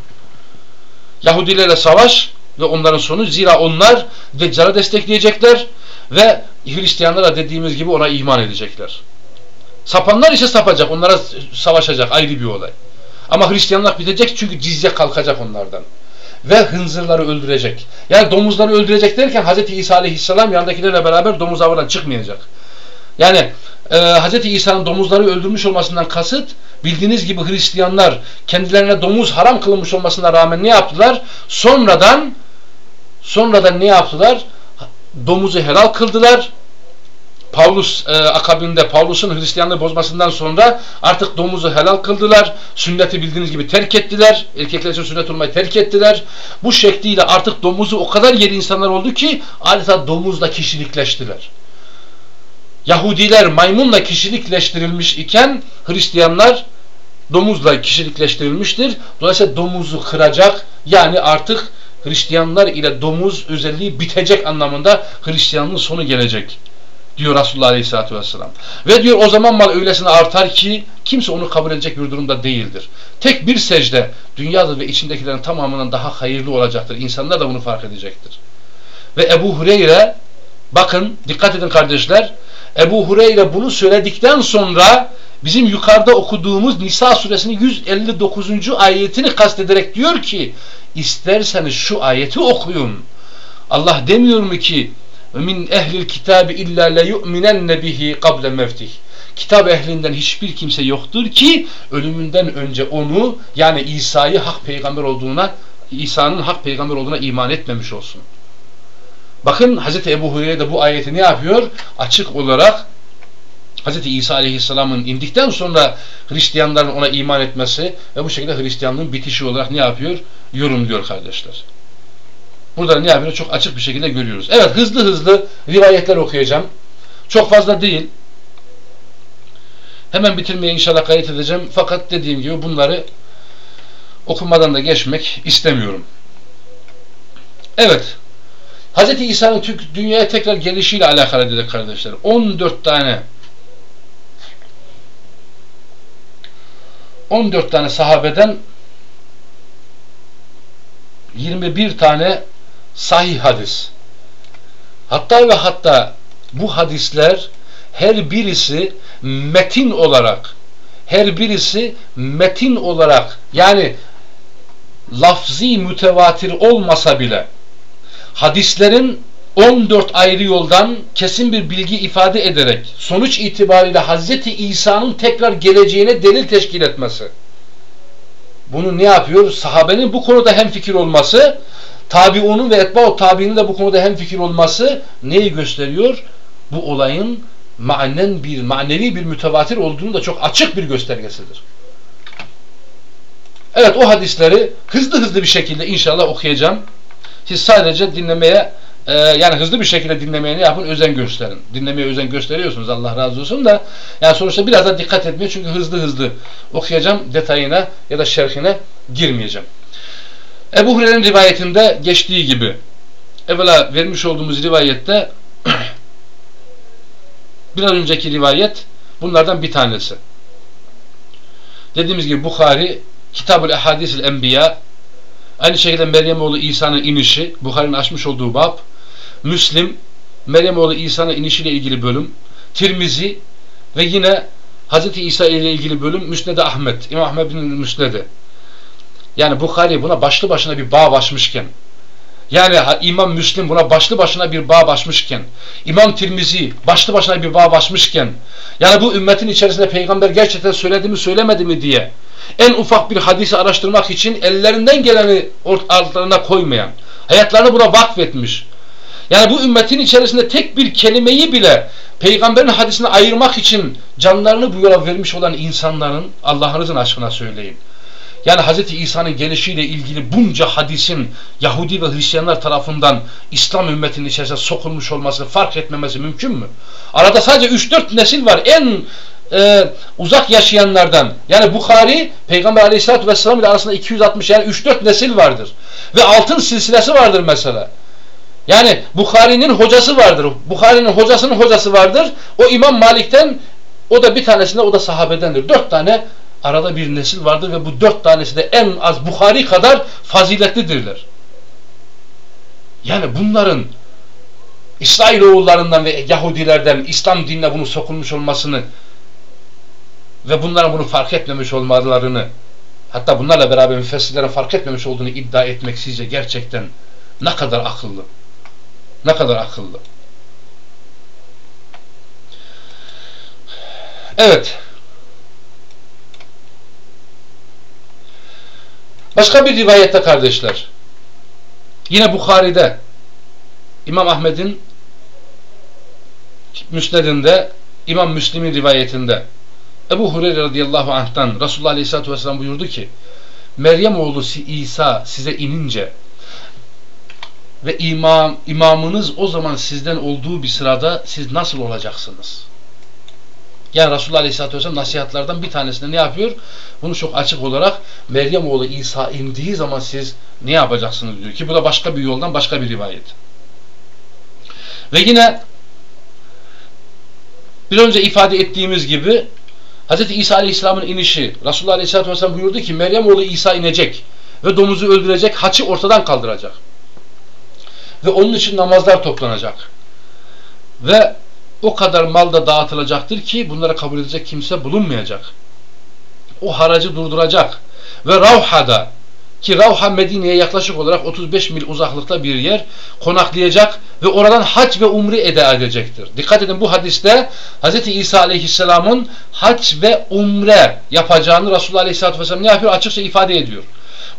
Yahudilerle savaş ve onların sonu zira onlar Deccal'ı destekleyecekler ve Hristiyanlara dediğimiz gibi ona iman edecekler. Sapanlar ise sapacak, onlara savaşacak ayrı bir olay. Ama Hristiyanlık bitecek çünkü cizye kalkacak onlardan. Ve hınzırları öldürecek. Yani domuzları öldürecek derken Hz. İsa Aleyhisselam yanındakilerle beraber domuz avından çıkmayacak. Yani e, Hz. İsa'nın domuzları öldürmüş olmasından kasıt bildiğiniz gibi Hristiyanlar kendilerine domuz haram kılınmış olmasına rağmen ne yaptılar? Sonradan sonradan ne yaptılar? Domuzu helal kıldılar. Paulus e, akabinde Paulus'un Hristiyanlığı bozmasından sonra artık domuzu helal kıldılar. Sünneti bildiğiniz gibi terk ettiler. Erkekler için sünnet olmayı terk ettiler. Bu şekliyle artık domuzu o kadar yeri insanlar oldu ki adeta domuzla kişilikleştiler. Yahudiler maymunla kişilikleştirilmiş iken Hristiyanlar domuzla kişilikleştirilmiştir. Dolayısıyla domuzu kıracak yani artık Hristiyanlar ile domuz özelliği bitecek anlamında Hristiyanlığın sonu gelecek diyor Resulullah Aleyhisselatü Vesselam. Ve diyor o zaman mal öylesine artar ki kimse onu kabul edecek bir durumda değildir. Tek bir secde dünyada ve içindekilerin tamamından daha hayırlı olacaktır. İnsanlar da bunu fark edecektir. Ve Ebu Hureyre Bakın dikkat edin kardeşler. Ebu Hureyre bunu söyledikten sonra bizim yukarıda okuduğumuz Nisa suresinin 159. ayetini kastederek diyor ki isterseniz şu ayeti okuyun. Allah demiyor mu ki min ehlil kitabi illa le yu'minenne bihi kable mevtih. Kitap ehlinden hiçbir kimse yoktur ki ölümünden önce onu yani İsa'yı hak peygamber olduğuna İsa'nın hak peygamber olduğuna iman etmemiş olsun. Bakın Hz. Ebu Hureyre de bu ayeti ne yapıyor? Açık olarak Hz. İsa Aleyhisselam'ın indikten sonra Hristiyanların ona iman etmesi ve bu şekilde Hristiyanlığın bitişi olarak ne yapıyor? Yorumluyor kardeşler. Burada ne yapıyor? Çok açık bir şekilde görüyoruz. Evet hızlı hızlı rivayetler okuyacağım. Çok fazla değil. Hemen bitirmeye inşallah gayret edeceğim. Fakat dediğim gibi bunları okumadan da geçmek istemiyorum. Evet. Hz. İsa'nın dünyaya tekrar gelişiyle alakalı dedik kardeşler. 14 tane 14 tane sahabeden 21 tane sahih hadis. Hatta ve hatta bu hadisler her birisi metin olarak her birisi metin olarak yani lafzi mütevatir olmasa bile hadislerin 14 ayrı yoldan kesin bir bilgi ifade ederek sonuç itibariyle Hazreti İsa'nın tekrar geleceğine delil teşkil etmesi. Bunu ne yapıyor? Sahabenin bu konuda hem fikir olması, tabiunun ve etba'u tabiinin de bu konuda hem fikir olması neyi gösteriyor? Bu olayın manen bir, manevi bir mütevatir olduğunu da çok açık bir göstergesidir. Evet o hadisleri hızlı hızlı bir şekilde inşallah okuyacağım. Siz sadece dinlemeye e, yani hızlı bir şekilde dinlemeye ne yapın? Özen gösterin. Dinlemeye özen gösteriyorsunuz Allah razı olsun da yani sonuçta biraz da dikkat etmeye çünkü hızlı hızlı okuyacağım detayına ya da şerhine girmeyeceğim. Ebu Hureyre'nin rivayetinde geçtiği gibi evvela vermiş olduğumuz rivayette <clears throat> biraz önceki rivayet bunlardan bir tanesi. Dediğimiz gibi Bukhari Kitabul Ehadisil Enbiya aynı şekilde Meryem oğlu İsa'nın inişi Bukhari'nin açmış olduğu bab Müslim Meryem oğlu İsa'nın inişiyle ilgili bölüm Tirmizi ve yine Hz. İsa ile ilgili bölüm Müsned Ahmet İmam Ahmet bin Müsned'i yani Bukhari buna başlı başına bir bağ başmışken yani İmam Müslim buna başlı başına bir bağ başmışken, İmam Tirmizi başlı başına bir bağ başmışken, yani bu ümmetin içerisinde peygamber gerçekten söyledi mi söylemedi mi diye en ufak bir hadisi araştırmak için ellerinden geleni altlarına koymayan, hayatlarını buna vakfetmiş. Yani bu ümmetin içerisinde tek bir kelimeyi bile peygamberin hadisine ayırmak için canlarını bu yola vermiş olan insanların Allah'ınızın aşkına söyleyin. Yani Hz. İsa'nın gelişiyle ilgili bunca hadisin Yahudi ve Hristiyanlar tarafından İslam ümmetinin içerisine sokulmuş olması, fark etmemesi mümkün mü? Arada sadece 3-4 nesil var. En e, uzak yaşayanlardan. Yani Bukhari Peygamber Aleyhisselatü Vesselam ile arasında 260 yani 3-4 nesil vardır. Ve altın silsilesi vardır mesela. Yani Bukhari'nin hocası vardır. Bukhari'nin hocasının hocası vardır. O İmam Malik'ten o da bir tanesinde o da sahabedendir. Dört tane arada bir nesil vardır ve bu dört tanesi de en az Bukhari kadar faziletlidirler. Yani bunların İsrail oğullarından ve Yahudilerden İslam dinine bunu sokulmuş olmasını ve bunların bunu fark etmemiş olmalarını hatta bunlarla beraber müfessirlerin fark etmemiş olduğunu iddia etmek sizce gerçekten ne kadar akıllı ne kadar akıllı. Evet. Başka bir rivayette kardeşler. Yine Bukhari'de İmam Ahmet'in müsnedinde İmam Müslim'in rivayetinde. Ebu Hureyre radıyallahu anh'tan Resulullah aleyhissalatü vesselam buyurdu ki Meryem oğlu İsa size inince ve imam, imamınız o zaman sizden olduğu bir sırada siz nasıl olacaksınız? Yani Resulullah Aleyhisselatü Vesselam nasihatlardan bir tanesinde ne yapıyor? Bunu çok açık olarak Meryem oğlu İsa indiği zaman siz ne yapacaksınız diyor ki bu da başka bir yoldan başka bir rivayet. Ve yine bir önce ifade ettiğimiz gibi Hz. İsa Aleyhisselam'ın inişi Resulullah Aleyhisselatü Vesselam buyurdu ki Meryem oğlu İsa inecek ve domuzu öldürecek, haçı ortadan kaldıracak. Ve onun için namazlar toplanacak. Ve o kadar mal da dağıtılacaktır ki bunlara kabul edecek kimse bulunmayacak. O haracı durduracak. Ve Ravha'da ki Ravha Medine'ye yaklaşık olarak 35 mil uzaklıkta bir yer konaklayacak ve oradan hac ve umri eda edecektir. Dikkat edin bu hadiste Hz. İsa Aleyhisselam'ın hac ve umre yapacağını Resulullah Aleyhisselatü Vesselam ne yapıyor? Açıkça ifade ediyor.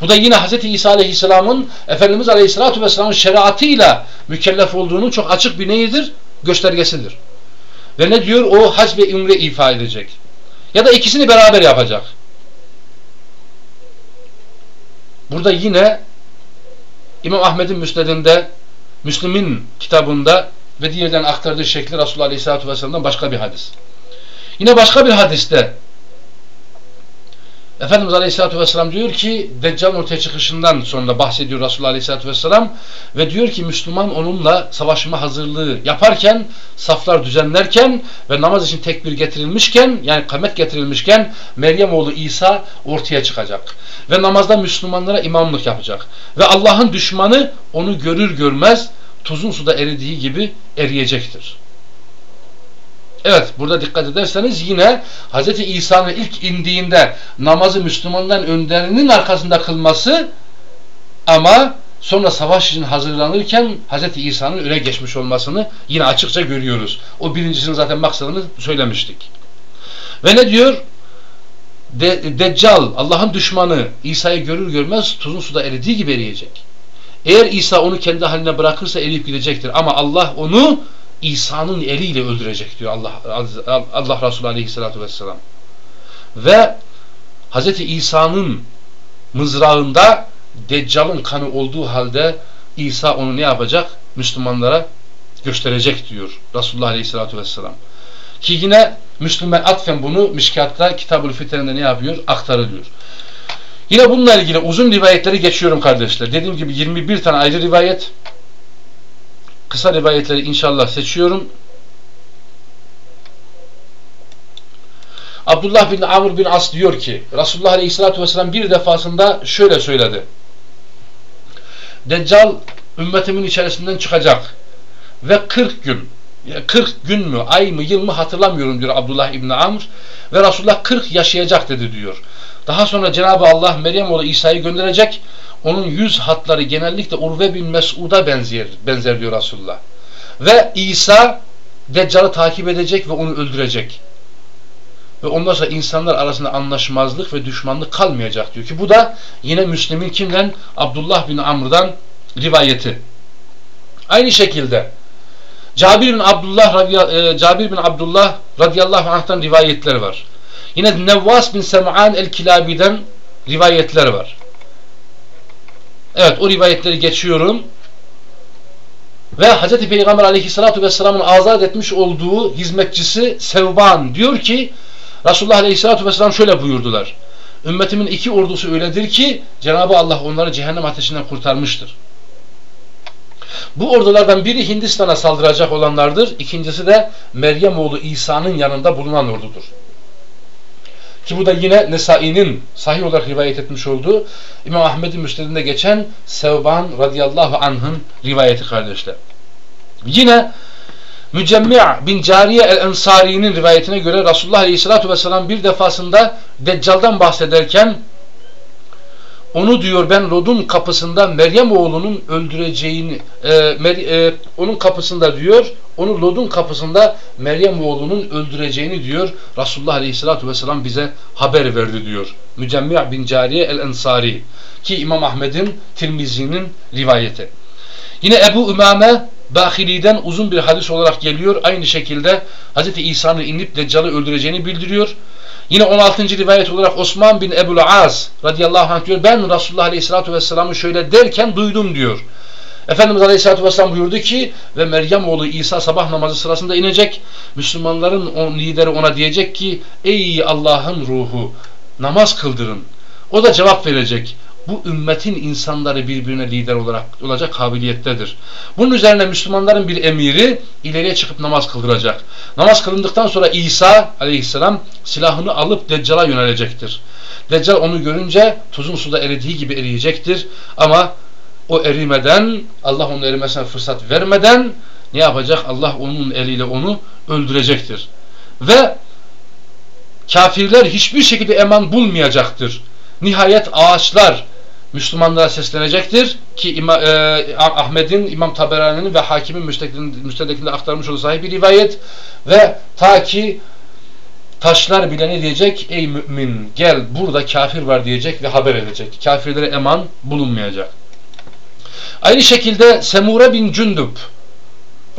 Bu da yine Hz. İsa Aleyhisselam'ın Efendimiz Aleyhisselatü Vesselam'ın şeriatıyla mükellef olduğunun çok açık bir neyidir? Göstergesidir. Ve ne diyor? O hac ve umre ifa edecek. Ya da ikisini beraber yapacak. Burada yine İmam Ahmet'in müsnedinde, Müslim'in kitabında ve diğerden aktardığı şekli Resulullah Aleyhisselatü Vesselam'dan başka bir hadis. Yine başka bir hadiste Efendimiz Aleyhisselatü Vesselam diyor ki Deccal'ın ortaya çıkışından sonra bahsediyor Resulullah Aleyhisselatü Vesselam ve diyor ki Müslüman onunla savaşma hazırlığı yaparken saflar düzenlerken ve namaz için tekbir getirilmişken yani kamet getirilmişken Meryem oğlu İsa ortaya çıkacak ve namazda Müslümanlara imamlık yapacak ve Allah'ın düşmanı onu görür görmez tuzun suda eridiği gibi eriyecektir. Evet burada dikkat ederseniz yine Hz. İsa'nın ilk indiğinde namazı Müslümanların önderinin arkasında kılması ama sonra savaş için hazırlanırken Hz. İsa'nın öne geçmiş olmasını yine açıkça görüyoruz. O birincisinin zaten maksadını söylemiştik. Ve ne diyor? De Deccal, Allah'ın düşmanı İsa'yı görür görmez tuzun suda eridiği gibi eriyecek. Eğer İsa onu kendi haline bırakırsa eriyip gidecektir. Ama Allah onu İsa'nın eliyle öldürecek diyor Allah Allah Resulü Aleyhisselatü Vesselam. Ve Hz. İsa'nın mızrağında Deccal'ın kanı olduğu halde İsa onu ne yapacak? Müslümanlara gösterecek diyor Resulullah Aleyhisselatü Vesselam. Ki yine Müslüman atfen bunu Mişkat'ta Kitab-ül Fitren'de ne yapıyor? Aktarılıyor. Yine bununla ilgili uzun rivayetleri geçiyorum kardeşler. Dediğim gibi 21 tane ayrı rivayet kısa rivayetleri inşallah seçiyorum. Abdullah bin Amr bin As diyor ki Resulullah Aleyhisselatü Vesselam bir defasında şöyle söyledi. Deccal ümmetimin içerisinden çıkacak ve 40 gün 40 gün mü, ay mı, yıl mı hatırlamıyorum diyor Abdullah İbni Amr ve Resulullah 40 yaşayacak dedi diyor. Daha sonra Cenab-ı Allah Meryem oğlu İsa'yı gönderecek onun yüz hatları genellikle Urve bin Mesud'a benzer, benzer diyor Resulullah. Ve İsa Deccal'ı takip edecek ve onu öldürecek. Ve ondan sonra insanlar arasında anlaşmazlık ve düşmanlık kalmayacak diyor ki bu da yine Müslim'in kimden? Abdullah bin Amr'dan rivayeti. Aynı şekilde Cabir bin Abdullah e, Cabir bin Abdullah radıyallahu anh'tan rivayetler var. Yine Nevvas bin Sem'an el-Kilabi'den rivayetler var. Evet o rivayetleri geçiyorum. Ve Hz. Peygamber aleyhissalatu vesselamın azat etmiş olduğu hizmetçisi Sevban diyor ki Resulullah aleyhissalatu vesselam şöyle buyurdular. Ümmetimin iki ordusu öyledir ki Cenab-ı Allah onları cehennem ateşinden kurtarmıştır. Bu ordulardan biri Hindistan'a saldıracak olanlardır. İkincisi de Meryem oğlu İsa'nın yanında bulunan ordudur. Ki bu da yine Nesai'nin sahih olarak rivayet etmiş olduğu İmam Ahmet'in müstedinde geçen Sevban radıyallahu anh'ın rivayeti kardeşler. Yine Mücemmi' bin Cariye el-Ensari'nin rivayetine göre Resulullah aleyhissalatu vesselam bir defasında Deccal'dan bahsederken onu diyor ben Lod'un kapısında Meryem oğlunun öldüreceğini e, Mer, e, onun kapısında diyor onu Lod'un kapısında Meryem oğlunun öldüreceğini diyor Resulullah Aleyhisselatü Vesselam bize haber verdi diyor. Mücemmi' bin Cariye el-Ensari ki İmam Ahmed'in Tirmizi'nin rivayeti. Yine Ebu Ümame Bahili'den uzun bir hadis olarak geliyor. Aynı şekilde Hz. İsa'nın inip Deccal'ı öldüreceğini bildiriyor. Yine 16. rivayet olarak Osman bin Ebu'l Az radıyallahu anh diyor ben Resulullah aleyhissalatu vesselam'ı şöyle derken duydum diyor. Efendimiz aleyhissalatu vesselam buyurdu ki ve Meryem oğlu İsa sabah namazı sırasında inecek. Müslümanların on, lideri ona diyecek ki ey Allah'ın ruhu namaz kıldırın. O da cevap verecek bu ümmetin insanları birbirine lider olarak olacak kabiliyettedir. Bunun üzerine Müslümanların bir emiri ileriye çıkıp namaz kıldıracak. Namaz kılındıktan sonra İsa aleyhisselam silahını alıp Deccal'a yönelecektir. Deccal onu görünce tuzun suda eridiği gibi eriyecektir. Ama o erimeden Allah onun erimesine fırsat vermeden ne yapacak? Allah onun eliyle onu öldürecektir. Ve kafirler hiçbir şekilde eman bulmayacaktır. Nihayet ağaçlar Müslümanlara seslenecektir ki İma, e, Ahmet'in, İmam Taberani'nin ve Hakim'in müstedekinde aktarmış olduğu sahih bir rivayet ve ta ki taşlar bile ne diyecek? Ey mümin gel burada kafir var diyecek ve haber edecek. Kafirlere eman bulunmayacak. Aynı şekilde Semure bin Cündüb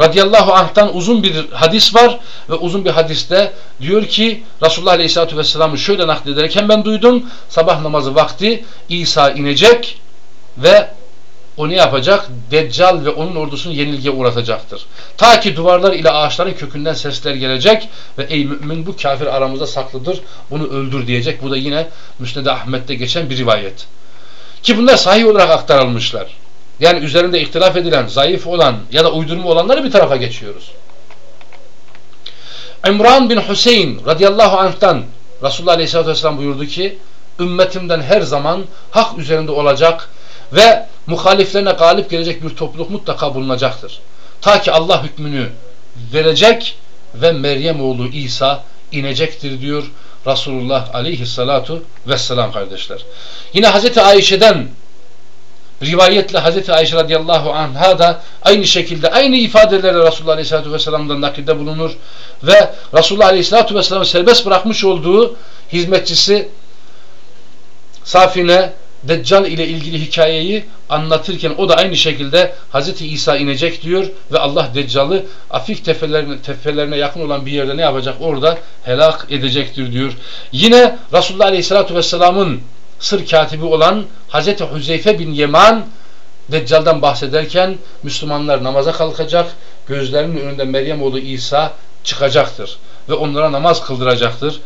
radıyallahu anh'tan uzun bir hadis var ve uzun bir hadiste diyor ki Resulullah aleyhissalatü vesselam'ı şöyle naklederken ben duydum sabah namazı vakti İsa inecek ve o ne yapacak? Deccal ve onun ordusunu yenilgiye uğratacaktır. Ta ki duvarlar ile ağaçların kökünden sesler gelecek ve ey mümin bu kafir aramızda saklıdır bunu öldür diyecek. Bu da yine Müsned Ahmet'te geçen bir rivayet. Ki bunlar sahih olarak aktarılmışlar. Yani üzerinde ihtilaf edilen, zayıf olan ya da uydurma olanları bir tarafa geçiyoruz. İmran bin Hüseyin radıyallahu anh'tan Resulullah aleyhissalatü vesselam buyurdu ki ümmetimden her zaman hak üzerinde olacak ve muhaliflerine galip gelecek bir topluluk mutlaka bulunacaktır. Ta ki Allah hükmünü verecek ve Meryem oğlu İsa inecektir diyor Resulullah aleyhissalatu vesselam kardeşler. Yine Hazreti Ayşe'den rivayetle Hazreti Ayşe radıyallahu anha da aynı şekilde aynı ifadelerle Resulullah aleyhissalatu vesselam'dan nakilde bulunur ve Resulullah aleyhissalatu vesselam'ı serbest bırakmış olduğu hizmetçisi Safine Deccal ile ilgili hikayeyi anlatırken o da aynı şekilde Hazreti İsa inecek diyor ve Allah Deccal'ı afif tepelerine, tepelerine yakın olan bir yerde ne yapacak? Orada helak edecektir diyor. Yine Resulullah Aleyhisselatü Vesselam'ın sır katibi olan Hazreti Hüzeyfe bin Yeman Deccal'dan bahsederken Müslümanlar namaza kalkacak, gözlerinin önünde Meryem oğlu İsa çıkacaktır ve onlara namaz kıldıracaktır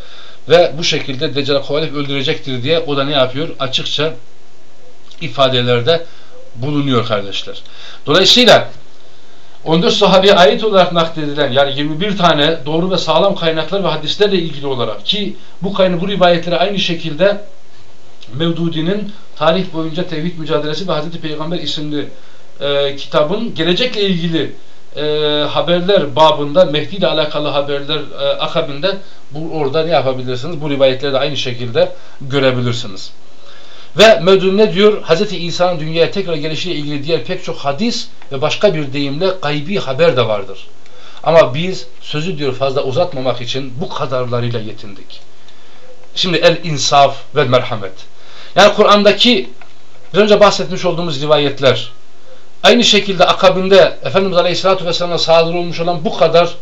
ve bu şekilde Deccal'ı kovalayıp öldürecektir diye o da ne yapıyor? Açıkça ifadelerde bulunuyor kardeşler. Dolayısıyla 14 sahabeye ait olarak nakledilen yani 21 tane doğru ve sağlam kaynaklar ve hadislerle ilgili olarak ki bu kaynak bu rivayetleri aynı şekilde Mevdudi'nin tarih boyunca tevhid mücadelesi ve Hazreti Peygamber isimli e, kitabın gelecekle ilgili e, haberler babında Mehdi ile alakalı haberler e, akabinde bu orada ne yapabilirsiniz? Bu rivayetleri de aynı şekilde görebilirsiniz. Ve Mevdun ne diyor? Hz. İsa'nın dünyaya tekrar gelişiyle ilgili diğer pek çok hadis ve başka bir deyimle gaybi haber de vardır. Ama biz sözü diyor fazla uzatmamak için bu kadarlarıyla yetindik. Şimdi el insaf ve merhamet. Yani Kur'an'daki biraz önce bahsetmiş olduğumuz rivayetler aynı şekilde akabinde Efendimiz Aleyhisselatü Vesselam'a sadır olmuş olan bu kadar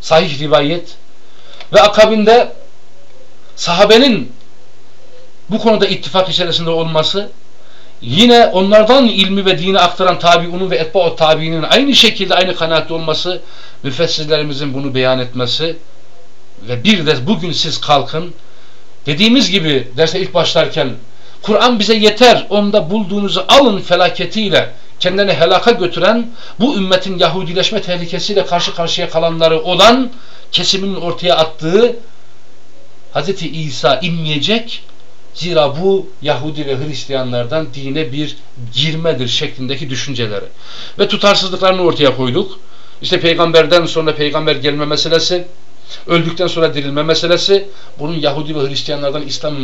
sahih rivayet ve akabinde sahabenin bu konuda ittifak içerisinde olması yine onlardan ilmi ve dini aktaran tabiunun ve etba'u tabiinin aynı şekilde aynı kanaatte olması müfessirlerimizin bunu beyan etmesi ve bir de bugün siz kalkın dediğimiz gibi derse ilk başlarken Kur'an bize yeter onda bulduğunuzu alın felaketiyle kendini helaka götüren bu ümmetin Yahudileşme tehlikesiyle karşı karşıya kalanları olan kesimin ortaya attığı Hz. İsa inmeyecek Zira bu Yahudi ve Hristiyanlardan dine bir girmedir şeklindeki düşünceleri. Ve tutarsızlıklarını ortaya koyduk. İşte peygamberden sonra peygamber gelme meselesi, öldükten sonra dirilme meselesi, bunun Yahudi ve Hristiyanlardan İslam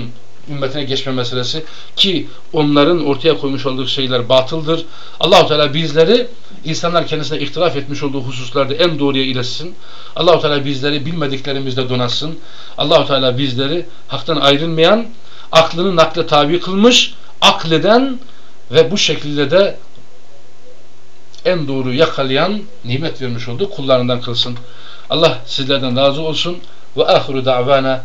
ümmetine geçme meselesi ki onların ortaya koymuş olduğu şeyler batıldır. Allahu Teala bizleri insanlar kendisine ihtilaf etmiş olduğu hususlarda en doğruya iletsin. Allahu Teala bizleri bilmediklerimizde donatsın. Allahu Teala bizleri haktan ayrılmayan aklını nakle tabi kılmış, akleden ve bu şekilde de en doğru yakalayan nimet vermiş olduğu kullarından kılsın. Allah sizlerden razı olsun. Ve ahiru da'vana